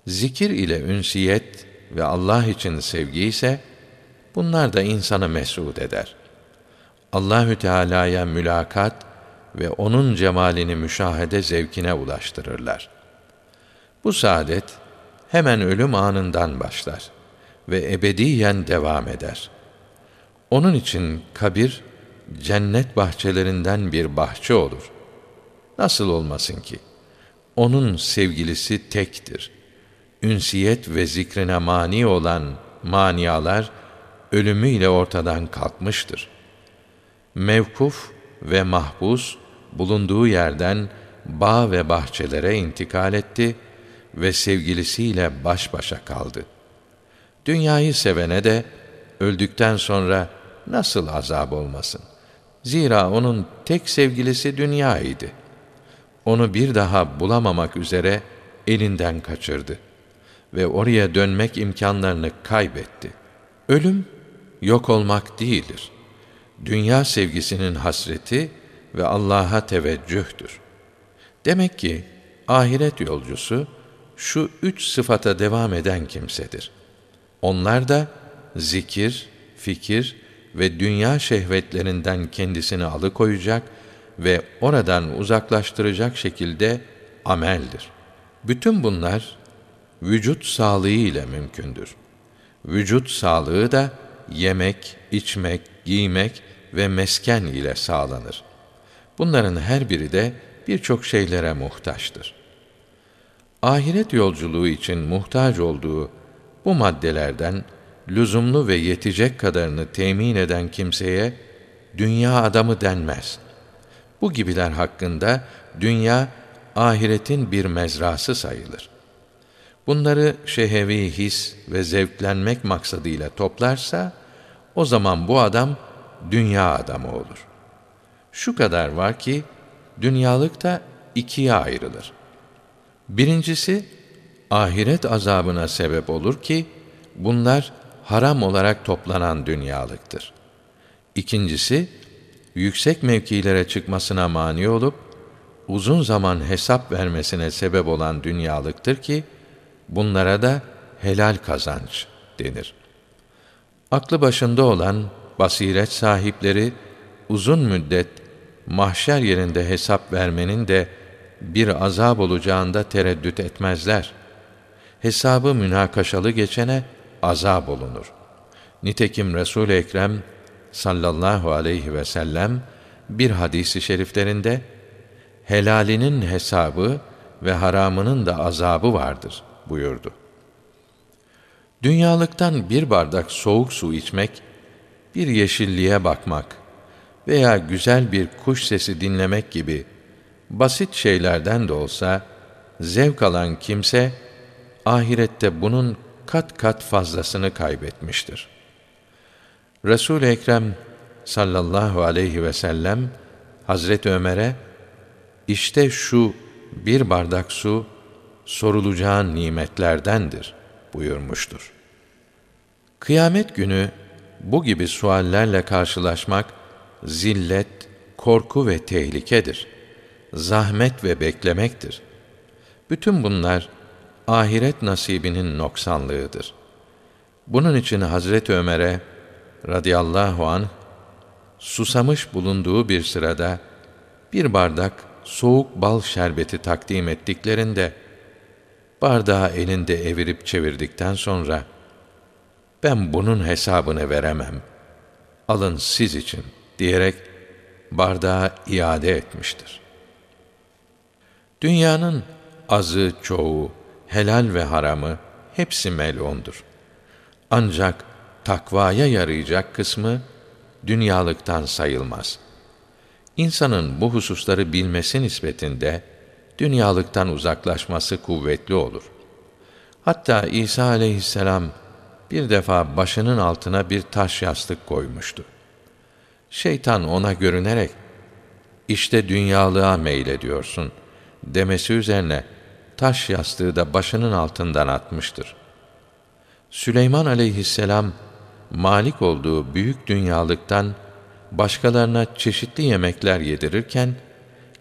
Zikir ile ünsiyet ve Allah için sevgi ise bunlar da insanı mesud eder. Allahü Teala'ya mülakat ve onun cemalini müşahede zevkine ulaştırırlar. Bu saadet hemen ölüm anından başlar ve ebediyen devam eder. Onun için kabir cennet bahçelerinden bir bahçe olur. Nasıl olmasın ki? Onun sevgilisi tektir. Ünsiyet ve zikrine mani olan manialar ölümüyle ortadan kalkmıştır. Mevkuf ve mahpus bulunduğu yerden bağ ve bahçelere intikal etti ve sevgilisiyle baş başa kaldı. Dünyayı sevene de öldükten sonra nasıl azap olmasın? Zira onun tek sevgilisi dünya idi. onu bir daha bulamamak üzere elinden kaçırdı ve oraya dönmek imkanlarını kaybetti. Ölüm yok olmak değildir. Dünya sevgisinin hasreti ve Allah'a teveccühtür. Demek ki ahiret yolcusu şu üç sıfata devam eden kimsedir. Onlar da zikir, fikir ve dünya şehvetlerinden kendisini alıkoyacak ve oradan uzaklaştıracak şekilde ameldir. Bütün bunlar vücut sağlığı ile mümkündür. Vücut sağlığı da yemek, içmek, giymek ve mesken ile sağlanır. Bunların her biri de birçok şeylere muhtaçtır. Ahiret yolculuğu için muhtaç olduğu bu maddelerden lüzumlu ve yetecek kadarını temin eden kimseye dünya adamı denmez. Bu gibiler hakkında dünya ahiretin bir mezrası sayılır. Bunları şehevi his ve zevklenmek maksadıyla toplarsa o zaman bu adam dünya adamı olur. Şu kadar var ki dünyalık da ikiye ayrılır. Birincisi ahiret azabına sebep olur ki bunlar haram olarak toplanan dünyalıktır. İkincisi yüksek mevkilere çıkmasına mani olup uzun zaman hesap vermesine sebep olan dünyalıktır ki bunlara da helal kazanç denir. Aklı başında olan basiret sahipleri uzun müddet mahşer yerinde hesap vermenin de bir azap olacağında tereddüt etmezler. Hesabı münakaşalı geçene azap olunur. Nitekim Resul-i Ekrem sallallahu aleyhi ve sellem bir hadisi şeriflerinde helalinin hesabı ve haramının da azabı vardır buyurdu. Dünyalıktan bir bardak soğuk su içmek, bir yeşilliğe bakmak veya güzel bir kuş sesi dinlemek gibi basit şeylerden de olsa zevk alan kimse ahirette bunun kat kat fazlasını kaybetmiştir. Resul Ekrem sallallahu aleyhi ve sellem Hazret Ömer'e işte şu bir bardak su sorulacağın nimetlerdendir buyurmuştur. Kıyamet günü bu gibi suallerle karşılaşmak zillet, korku ve tehlikedir. Zahmet ve beklemektir. Bütün bunlar ahiret nasibinin noksanlığıdır. Bunun için Hazreti Ömer'e radıyallahu anh susamış bulunduğu bir sırada bir bardak soğuk bal şerbeti takdim ettiklerinde bardağı elinde evirip çevirdikten sonra ben bunun hesabını veremem. Alın siz için diyerek bardağı iade etmiştir. Dünyanın azı çoğu, helal ve haramı hepsi melondur. Ancak takvaya yarayacak kısmı dünyalıktan sayılmaz. İnsanın bu hususları bilmesi nispetinde dünyalıktan uzaklaşması kuvvetli olur. Hatta İsa aleyhisselam bir defa başının altına bir taş yastık koymuştu. Şeytan ona görünerek, işte dünyalığa meylediyorsun demesi üzerine taş yastığı da başının altından atmıştır. Süleyman aleyhisselam malik olduğu büyük dünyalıktan başkalarına çeşitli yemekler yedirirken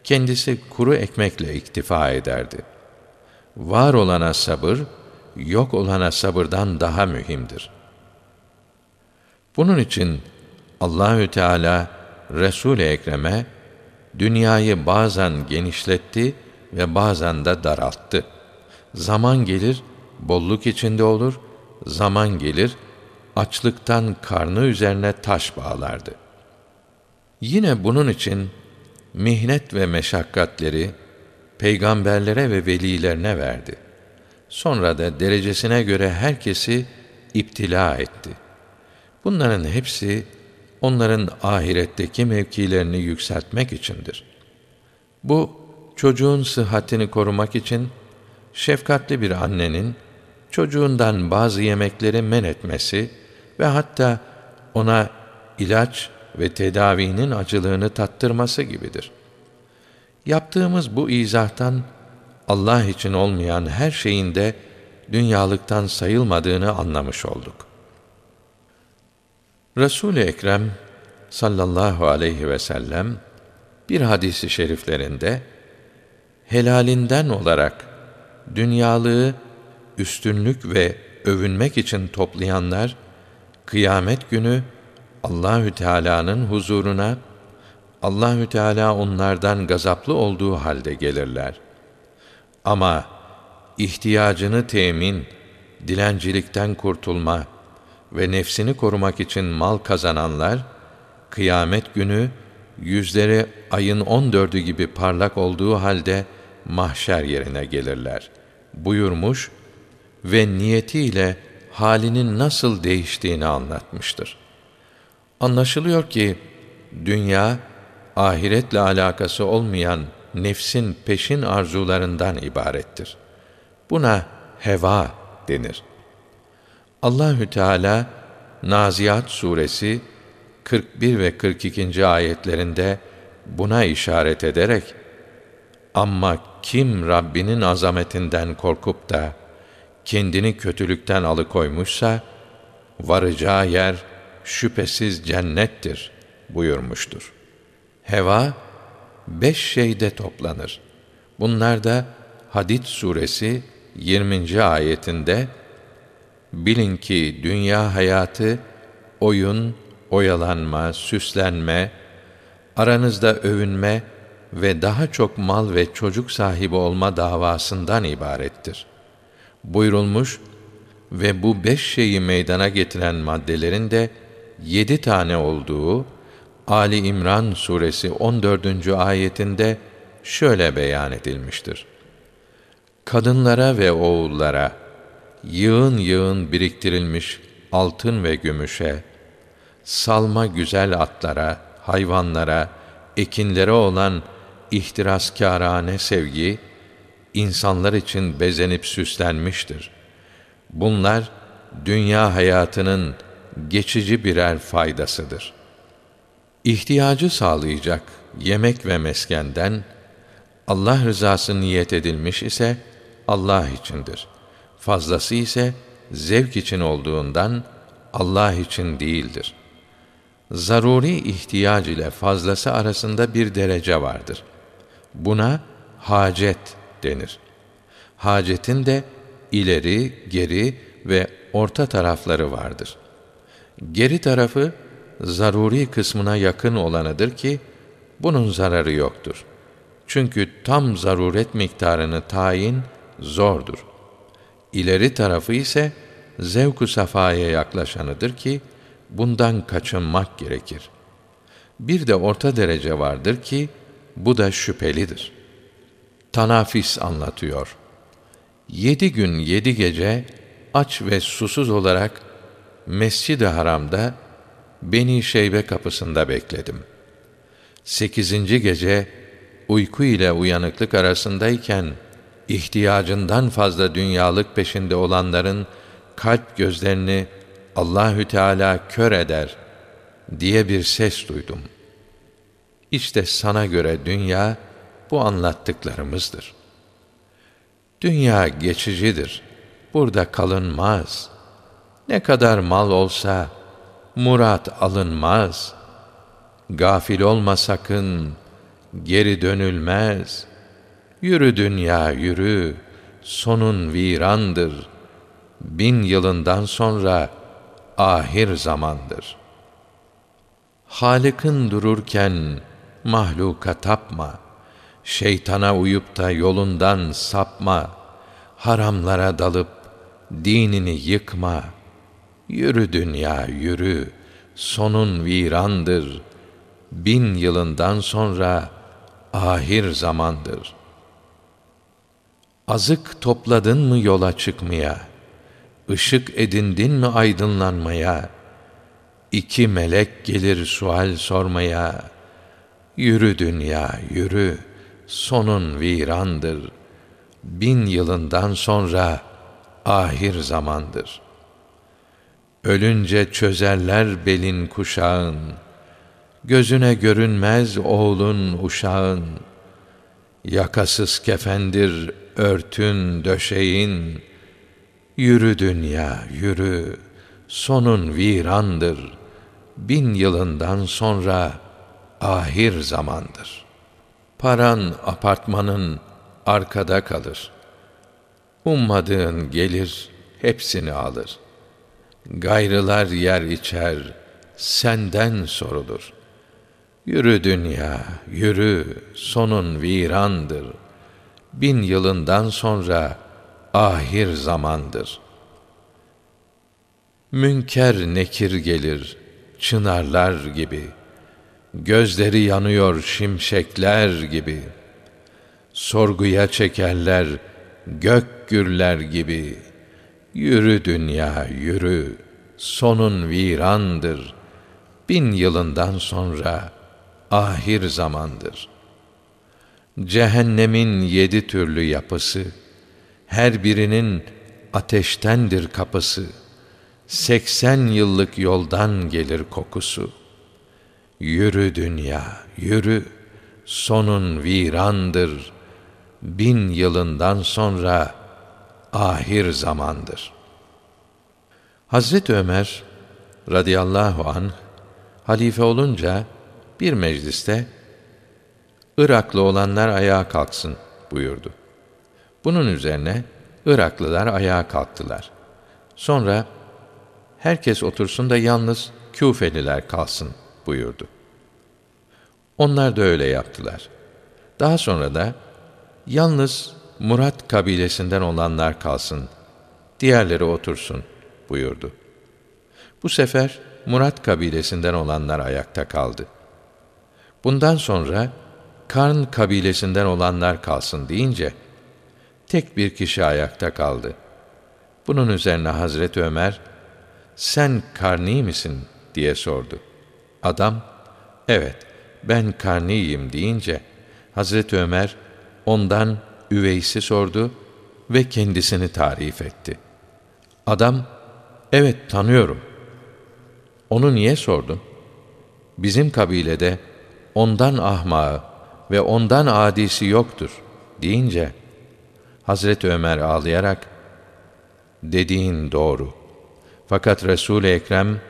kendisi kuru ekmekle iktifa ederdi. Var olana sabır, yok olana sabırdan daha mühimdir. Bunun için Allahü Teala Resul-i Ekrem'e dünyayı bazen genişletti ve bazen de daralttı. Zaman gelir bolluk içinde olur, zaman gelir açlıktan karnı üzerine taş bağlardı. Yine bunun için mihnet ve meşakkatleri peygamberlere ve velilerine verdi. Sonra da derecesine göre herkesi iptila etti. Bunların hepsi onların ahiretteki mevkilerini yükseltmek içindir. Bu çocuğun sıhhatini korumak için şefkatli bir annenin çocuğundan bazı yemekleri men etmesi ve hatta ona ilaç ve tedavinin acılığını tattırması gibidir. Yaptığımız bu izahtan Allah için olmayan her şeyin de dünyalıktan sayılmadığını anlamış olduk. Resul-i Ekrem sallallahu aleyhi ve sellem bir hadisi şeriflerinde helalinden olarak dünyalığı üstünlük ve övünmek için toplayanlar kıyamet günü Allahü Teala'nın huzuruna Allahü Teala onlardan gazaplı olduğu halde gelirler. Ama ihtiyacını temin, dilencilikten kurtulma ve nefsini korumak için mal kazananlar kıyamet günü yüzleri ayın on dördü gibi parlak olduğu halde mahşer yerine gelirler. Buyurmuş ve niyetiyle halinin nasıl değiştiğini anlatmıştır. Anlaşılıyor ki dünya ahiretle alakası olmayan nefsin peşin arzularından ibarettir. Buna heva denir. Allahü Teala Naziat suresi 41 ve 42. ayetlerinde buna işaret ederek ama kim Rabbinin azametinden korkup da kendini kötülükten alıkoymuşsa varacağı yer şüphesiz cennettir buyurmuştur. Heva beş şeyde toplanır. Bunlar da Hadid suresi 20. ayetinde bilin ki dünya hayatı oyun, oyalanma, süslenme, aranızda övünme ve daha çok mal ve çocuk sahibi olma davasından ibarettir. Buyurulmuş ve bu beş şeyi meydana getiren maddelerin de yedi tane olduğu Ali İmran suresi 14. ayetinde şöyle beyan edilmiştir. Kadınlara ve oğullara yığın yığın biriktirilmiş altın ve gümüşe, salma güzel atlara, hayvanlara, ekinlere olan ihtiraskârane sevgi, insanlar için bezenip süslenmiştir. Bunlar, dünya hayatının geçici birer faydasıdır. İhtiyacı sağlayacak yemek ve meskenden, Allah rızası niyet edilmiş ise, Allah içindir. Fazlası ise, zevk için olduğundan, Allah için değildir. Zaruri ihtiyac ile fazlası arasında bir derece vardır. Buna hacet denir. Hacetin de ileri, geri ve orta tarafları vardır. Geri tarafı zaruri kısmına yakın olanıdır ki bunun zararı yoktur. Çünkü tam zaruret miktarını tayin zordur. İleri tarafı ise zevku safaya yaklaşanıdır ki bundan kaçınmak gerekir. Bir de orta derece vardır ki bu da şüphelidir. Tanafis anlatıyor. Yedi gün yedi gece aç ve susuz olarak Mescid-i Haram'da Beni Şeybe kapısında bekledim. Sekizinci gece uyku ile uyanıklık arasındayken ihtiyacından fazla dünyalık peşinde olanların kalp gözlerini Allahü Teala kör eder diye bir ses duydum. İşte sana göre dünya bu anlattıklarımızdır. Dünya geçicidir. Burada kalınmaz. Ne kadar mal olsa murat alınmaz. Gafil olma sakın, geri dönülmez. Yürü dünya yürü, sonun virandır. Bin yılından sonra ahir zamandır. Halık'ın dururken mahluka tapma. Şeytana uyup da yolundan sapma. Haramlara dalıp dinini yıkma. Yürü dünya yürü, sonun virandır. Bin yılından sonra ahir zamandır. Azık topladın mı yola çıkmaya?'' ışık edindin mi aydınlanmaya? İki melek gelir sual sormaya. Yürü dünya, yürü, sonun virandır. Bin yılından sonra ahir zamandır. Ölünce çözerler belin kuşağın, Gözüne görünmez oğlun uşağın, Yakasız kefendir örtün döşeğin, Yürü dünya yürü, sonun virandır. Bin yılından sonra ahir zamandır. Paran apartmanın arkada kalır. Ummadığın gelir, hepsini alır. Gayrılar yer içer, senden sorulur. Yürü dünya, yürü, sonun virandır. Bin yılından sonra ahir zamandır. Münker nekir gelir, çınarlar gibi. Gözleri yanıyor şimşekler gibi. Sorguya çekerler, gök gürler gibi. Yürü dünya, yürü, sonun virandır. Bin yılından sonra ahir zamandır. Cehennemin yedi türlü yapısı, her birinin ateştendir kapısı. Seksen yıllık yoldan gelir kokusu. Yürü dünya, yürü, sonun virandır. Bin yılından sonra ahir zamandır. Hazret Ömer radıyallahu anh halife olunca bir mecliste Iraklı olanlar ayağa kalksın buyurdu. Bunun üzerine Iraklılar ayağa kalktılar. Sonra herkes otursun da yalnız Küfeliler kalsın buyurdu. Onlar da öyle yaptılar. Daha sonra da yalnız Murat kabilesinden olanlar kalsın, diğerleri otursun buyurdu. Bu sefer Murat kabilesinden olanlar ayakta kaldı. Bundan sonra Karn kabilesinden olanlar kalsın deyince tek bir kişi ayakta kaldı. Bunun üzerine Hazreti Ömer, sen karni misin diye sordu. Adam, evet ben karniyim deyince, Hazreti Ömer ondan Üveys'i sordu ve kendisini tarif etti. Adam, evet tanıyorum. Onu niye sordun? Bizim kabilede ondan ahmağı ve ondan adisi yoktur deyince, Hazreti Ömer ağlayarak, dediğin doğru. Fakat Resul-i Ekrem,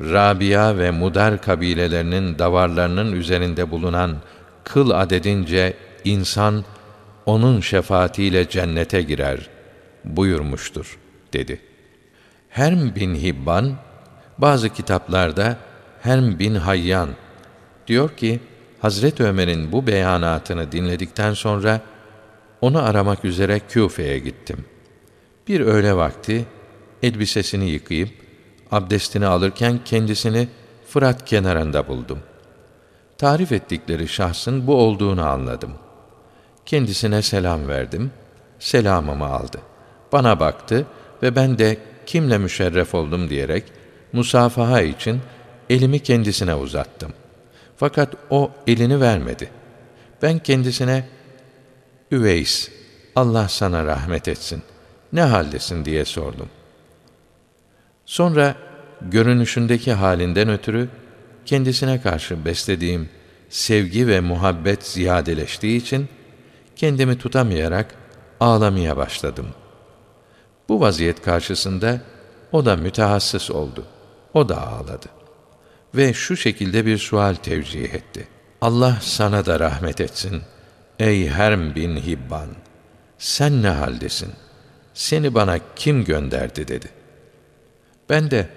Rabia ve Mudar kabilelerinin davarlarının üzerinde bulunan kıl adedince insan onun şefaatiyle cennete girer buyurmuştur dedi. Herm bin Hibban bazı kitaplarda Herm bin Hayyan diyor ki Hazret Ömer'in bu beyanatını dinledikten sonra onu aramak üzere Küfe'ye gittim. Bir öğle vakti elbisesini yıkayıp abdestini alırken kendisini Fırat kenarında buldum. Tarif ettikleri şahsın bu olduğunu anladım. Kendisine selam verdim. Selamımı aldı. Bana baktı ve ben de kimle müşerref oldum diyerek musafaha için elimi kendisine uzattım. Fakat o elini vermedi. Ben kendisine Üveys, Allah sana rahmet etsin. Ne haldesin diye sordum. Sonra görünüşündeki halinden ötürü kendisine karşı beslediğim sevgi ve muhabbet ziyadeleştiği için kendimi tutamayarak ağlamaya başladım. Bu vaziyet karşısında o da mütehassıs oldu. O da ağladı. Ve şu şekilde bir sual tevcih etti. Allah sana da rahmet etsin.'' Ey Herm bin Hibban! Sen ne haldesin? Seni bana kim gönderdi dedi. Ben de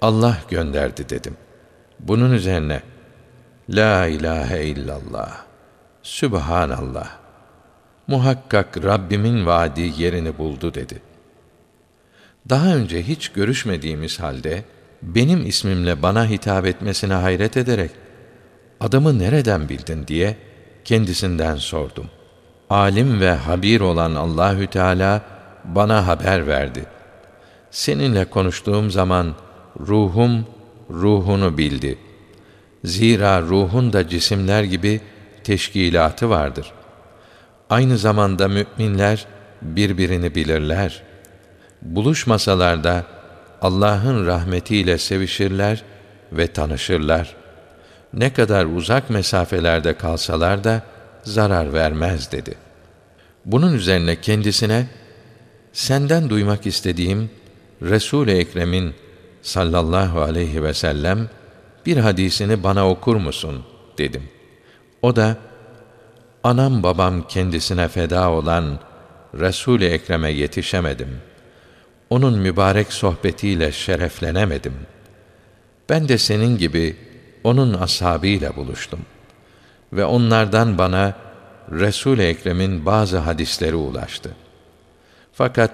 Allah gönderdi dedim. Bunun üzerine La ilahe illallah, Sübhanallah, muhakkak Rabbimin vaadi yerini buldu dedi. Daha önce hiç görüşmediğimiz halde benim ismimle bana hitap etmesine hayret ederek adımı nereden bildin diye kendisinden sordum. Alim ve habir olan Allahü Teala bana haber verdi. Seninle konuştuğum zaman ruhum ruhunu bildi. Zira ruhun da cisimler gibi teşkilatı vardır. Aynı zamanda müminler birbirini bilirler. Buluşmasalar da Allah'ın rahmetiyle sevişirler ve tanışırlar ne kadar uzak mesafelerde kalsalar da zarar vermez dedi. Bunun üzerine kendisine senden duymak istediğim Resul-i Ekrem'in sallallahu aleyhi ve sellem bir hadisini bana okur musun dedim. O da anam babam kendisine feda olan Resul-i Ekrem'e yetişemedim. Onun mübarek sohbetiyle şereflenemedim. Ben de senin gibi onun ashabıyla buluştum. Ve onlardan bana Resul-i Ekrem'in bazı hadisleri ulaştı. Fakat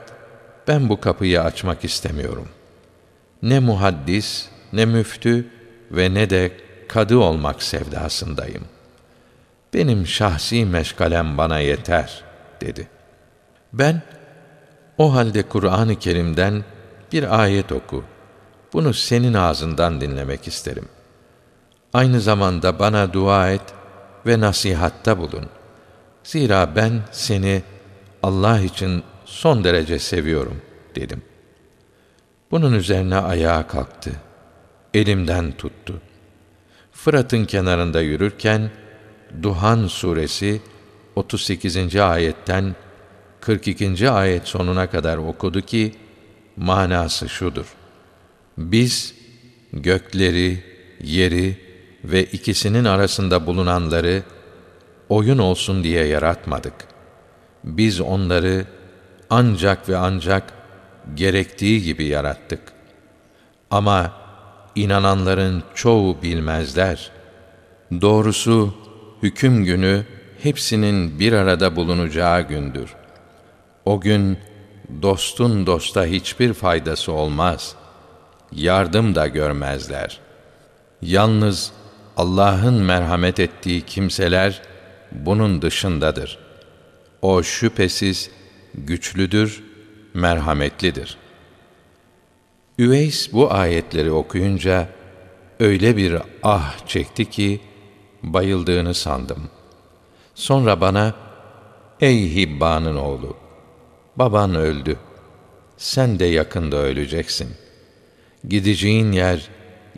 ben bu kapıyı açmak istemiyorum. Ne muhaddis, ne müftü ve ne de kadı olmak sevdasındayım. Benim şahsi meşgalem bana yeter, dedi. Ben, o halde Kur'an-ı Kerim'den bir ayet oku. Bunu senin ağzından dinlemek isterim. Aynı zamanda bana dua et ve nasihatta bulun. Zira ben seni Allah için son derece seviyorum dedim. Bunun üzerine ayağa kalktı. Elimden tuttu. Fırat'ın kenarında yürürken Duhan suresi 38. ayetten 42. ayet sonuna kadar okudu ki manası şudur. Biz gökleri, yeri ve ikisinin arasında bulunanları oyun olsun diye yaratmadık. Biz onları ancak ve ancak gerektiği gibi yarattık. Ama inananların çoğu bilmezler. Doğrusu hüküm günü hepsinin bir arada bulunacağı gündür. O gün dostun dosta hiçbir faydası olmaz. Yardım da görmezler. Yalnız Allah'ın merhamet ettiği kimseler bunun dışındadır. O şüphesiz güçlüdür, merhametlidir. Üveys bu ayetleri okuyunca öyle bir ah çekti ki bayıldığını sandım. Sonra bana ey Hibban'ın oğlu baban öldü. Sen de yakında öleceksin. Gideceğin yer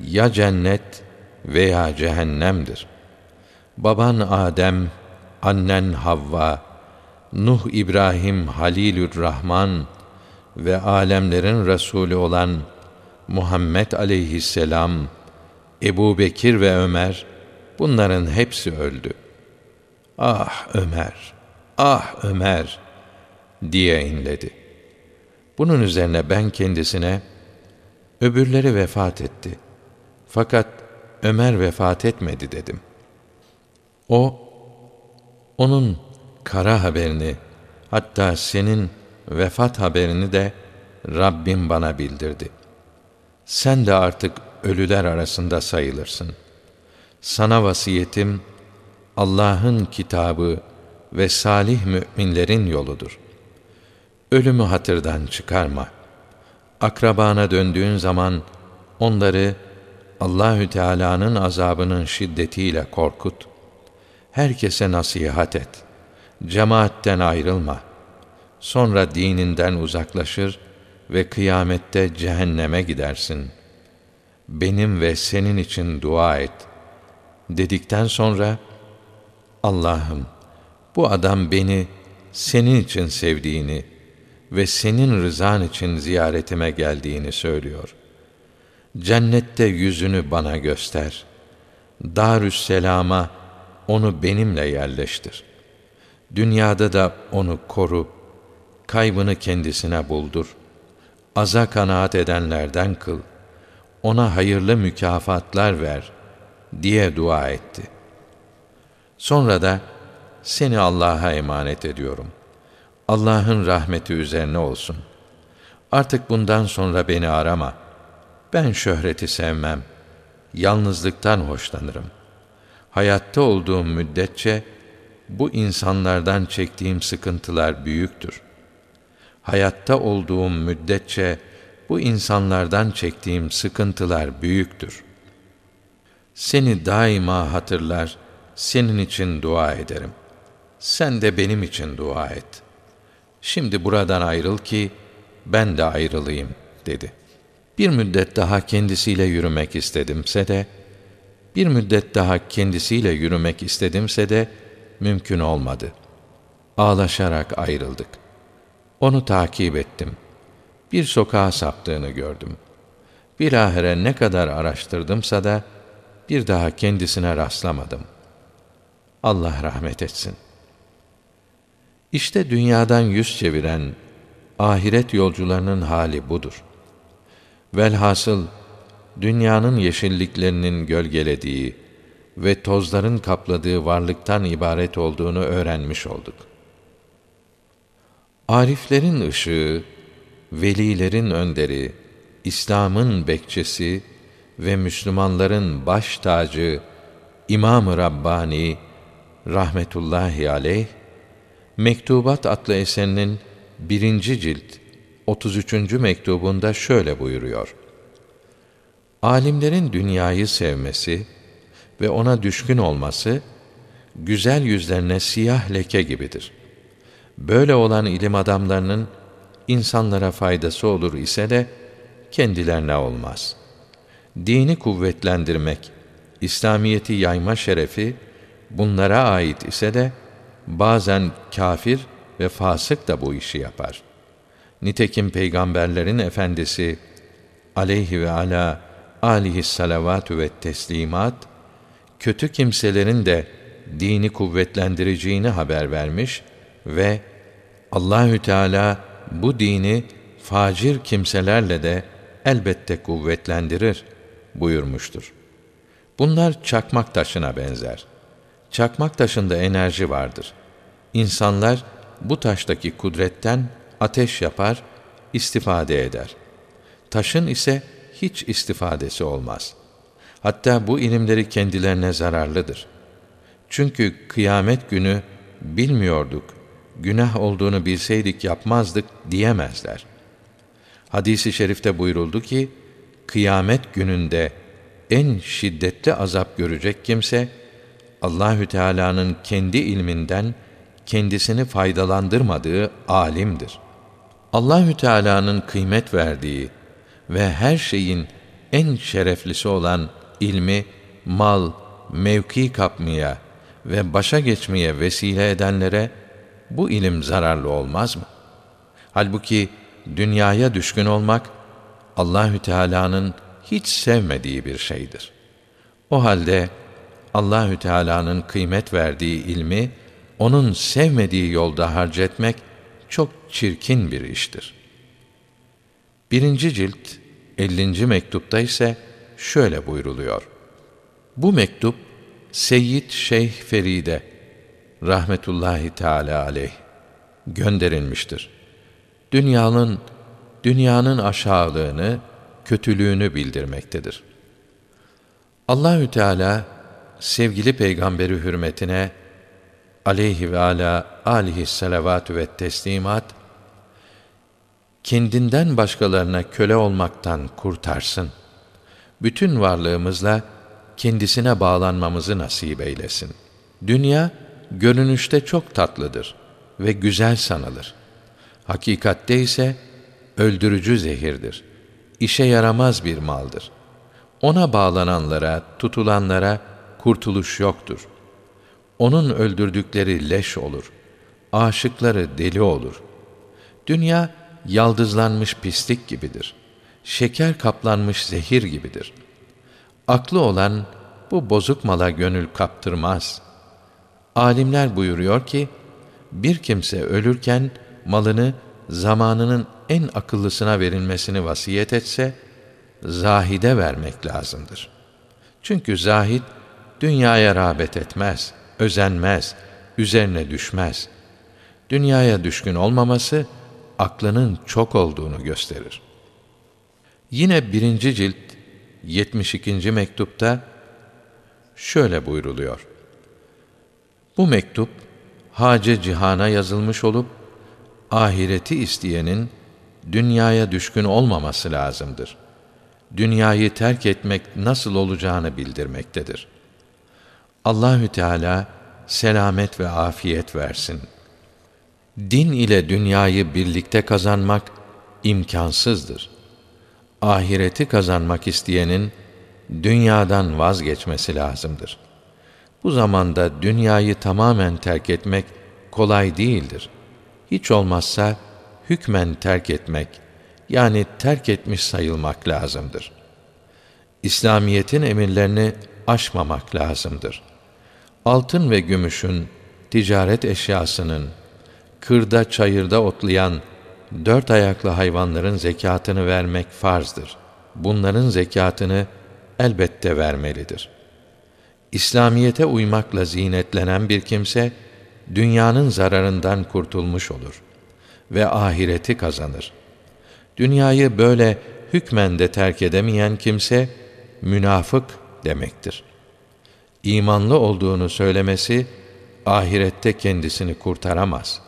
ya cennet veya cehennemdir. Baban Adem, annen Havva, Nuh İbrahim Halilür Rahman ve alemlerin Resulü olan Muhammed aleyhisselam, Ebu Bekir ve Ömer, bunların hepsi öldü. Ah Ömer, ah Ömer diye inledi. Bunun üzerine ben kendisine, öbürleri vefat etti. Fakat Ömer vefat etmedi dedim. O, onun kara haberini, hatta senin vefat haberini de Rabbim bana bildirdi. Sen de artık ölüler arasında sayılırsın. Sana vasiyetim, Allah'ın kitabı ve salih müminlerin yoludur. Ölümü hatırdan çıkarma. Akrabana döndüğün zaman onları Allahü Teala'nın azabının şiddetiyle korkut. Herkese nasihat et. Cemaatten ayrılma. Sonra dininden uzaklaşır ve kıyamette cehenneme gidersin. Benim ve senin için dua et. Dedikten sonra Allah'ım bu adam beni senin için sevdiğini ve senin rızan için ziyaretime geldiğini söylüyor. Cennette yüzünü bana göster. Darüsselam'a onu benimle yerleştir. Dünyada da onu koru, kaybını kendisine buldur. Aza kanaat edenlerden kıl. Ona hayırlı mükafatlar ver diye dua etti. Sonra da seni Allah'a emanet ediyorum. Allah'ın rahmeti üzerine olsun. Artık bundan sonra beni arama. Ben şöhreti sevmem. Yalnızlıktan hoşlanırım. Hayatta olduğum müddetçe bu insanlardan çektiğim sıkıntılar büyüktür. Hayatta olduğum müddetçe bu insanlardan çektiğim sıkıntılar büyüktür. Seni daima hatırlar, senin için dua ederim. Sen de benim için dua et. Şimdi buradan ayrıl ki ben de ayrılayım dedi. Bir müddet daha kendisiyle yürümek istedimse de bir müddet daha kendisiyle yürümek istedimse de mümkün olmadı. Ağlaşarak ayrıldık. Onu takip ettim. Bir sokağa saptığını gördüm. Bilahare ne kadar araştırdımsa da bir daha kendisine rastlamadım. Allah rahmet etsin. İşte dünyadan yüz çeviren ahiret yolcularının hali budur. Velhasıl dünyanın yeşilliklerinin gölgelediği ve tozların kapladığı varlıktan ibaret olduğunu öğrenmiş olduk. Ariflerin ışığı, velilerin önderi, İslam'ın bekçesi ve Müslümanların baş tacı İmam-ı Rabbani rahmetullahi aleyh Mektubat adlı eserinin birinci cilt 33. mektubunda şöyle buyuruyor. Alimlerin dünyayı sevmesi ve ona düşkün olması güzel yüzlerine siyah leke gibidir. Böyle olan ilim adamlarının insanlara faydası olur ise de kendilerine olmaz. Dini kuvvetlendirmek, İslamiyeti yayma şerefi bunlara ait ise de bazen kafir ve fasık da bu işi yapar. Nitekim peygamberlerin efendisi aleyhi ve ala alihi salavatü ve teslimat kötü kimselerin de dini kuvvetlendireceğini haber vermiş ve Allahü Teala bu dini facir kimselerle de elbette kuvvetlendirir buyurmuştur. Bunlar çakmak taşına benzer. Çakmak taşında enerji vardır. İnsanlar bu taştaki kudretten ateş yapar, istifade eder. Taşın ise hiç istifadesi olmaz. Hatta bu ilimleri kendilerine zararlıdır. Çünkü kıyamet günü bilmiyorduk, günah olduğunu bilseydik yapmazdık diyemezler. Hadisi şerifte buyuruldu ki, kıyamet gününde en şiddetli azap görecek kimse, Allahü Teala'nın kendi ilminden kendisini faydalandırmadığı alimdir. Allahü Teala'nın kıymet verdiği ve her şeyin en şereflisi olan ilmi mal, mevki kapmaya ve başa geçmeye vesile edenlere bu ilim zararlı olmaz mı? Halbuki dünyaya düşkün olmak Allahü Teala'nın hiç sevmediği bir şeydir. O halde Allahü Teala'nın kıymet verdiği ilmi onun sevmediği yolda harcetmek çok çirkin bir iştir. Birinci cilt 50. mektupta ise şöyle buyruluyor. Bu mektup Seyyid Şeyh Feride rahmetullahi teala aleyh gönderilmiştir. Dünyanın dünyanın aşağılığını, kötülüğünü bildirmektedir. Allahü Teala sevgili peygamberi hürmetine aleyhi ve ala alihi selavatü ve teslimat kendinden başkalarına köle olmaktan kurtarsın. Bütün varlığımızla kendisine bağlanmamızı nasip eylesin. Dünya görünüşte çok tatlıdır ve güzel sanılır. Hakikatte ise öldürücü zehirdir. İşe yaramaz bir maldır. Ona bağlananlara, tutulanlara kurtuluş yoktur. Onun öldürdükleri leş olur. Aşıkları deli olur. Dünya yaldızlanmış pislik gibidir. Şeker kaplanmış zehir gibidir. Aklı olan bu bozuk mala gönül kaptırmaz. Alimler buyuruyor ki, bir kimse ölürken malını zamanının en akıllısına verilmesini vasiyet etse, zahide vermek lazımdır. Çünkü zahid, dünyaya rağbet etmez, özenmez, üzerine düşmez. Dünyaya düşkün olmaması, aklının çok olduğunu gösterir. Yine birinci cilt 72. mektupta şöyle buyruluyor. Bu mektup hace cihana yazılmış olup ahireti isteyenin dünyaya düşkün olmaması lazımdır. Dünyayı terk etmek nasıl olacağını bildirmektedir. Allahü Teala selamet ve afiyet versin. Din ile dünyayı birlikte kazanmak imkansızdır. Ahireti kazanmak isteyenin dünyadan vazgeçmesi lazımdır. Bu zamanda dünyayı tamamen terk etmek kolay değildir. Hiç olmazsa hükmen terk etmek, yani terk etmiş sayılmak lazımdır. İslamiyetin emirlerini aşmamak lazımdır. Altın ve gümüşün, ticaret eşyasının, kırda çayırda otlayan dört ayaklı hayvanların zekatını vermek farzdır. Bunların zekatını elbette vermelidir. İslamiyete uymakla zinetlenen bir kimse, dünyanın zararından kurtulmuş olur ve ahireti kazanır. Dünyayı böyle hükmen de terk edemeyen kimse, münafık demektir. İmanlı olduğunu söylemesi, ahirette kendisini kurtaramaz.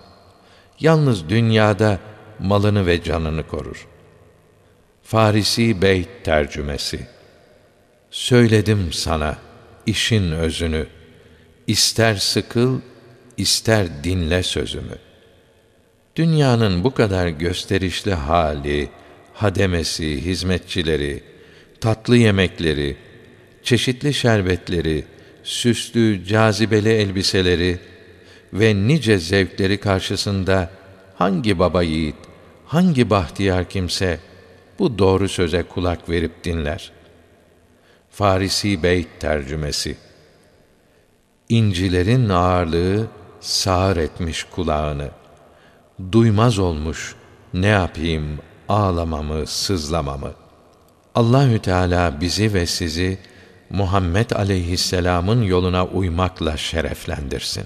Yalnız dünyada malını ve canını korur. Farisi Beyt tercümesi Söyledim sana işin özünü, ister sıkıl, ister dinle sözümü. Dünyanın bu kadar gösterişli hali, hademesi, hizmetçileri, tatlı yemekleri, çeşitli şerbetleri, süslü, cazibeli elbiseleri ve nice zevkleri karşısında hangi baba yiğit, hangi bahtiyar kimse bu doğru söze kulak verip dinler? Farisi Beyt tercümesi İncilerin ağırlığı sağır etmiş kulağını. Duymaz olmuş ne yapayım ağlamamı, sızlamamı. Allahü Teala bizi ve sizi Muhammed aleyhisselamın yoluna uymakla şereflendirsin.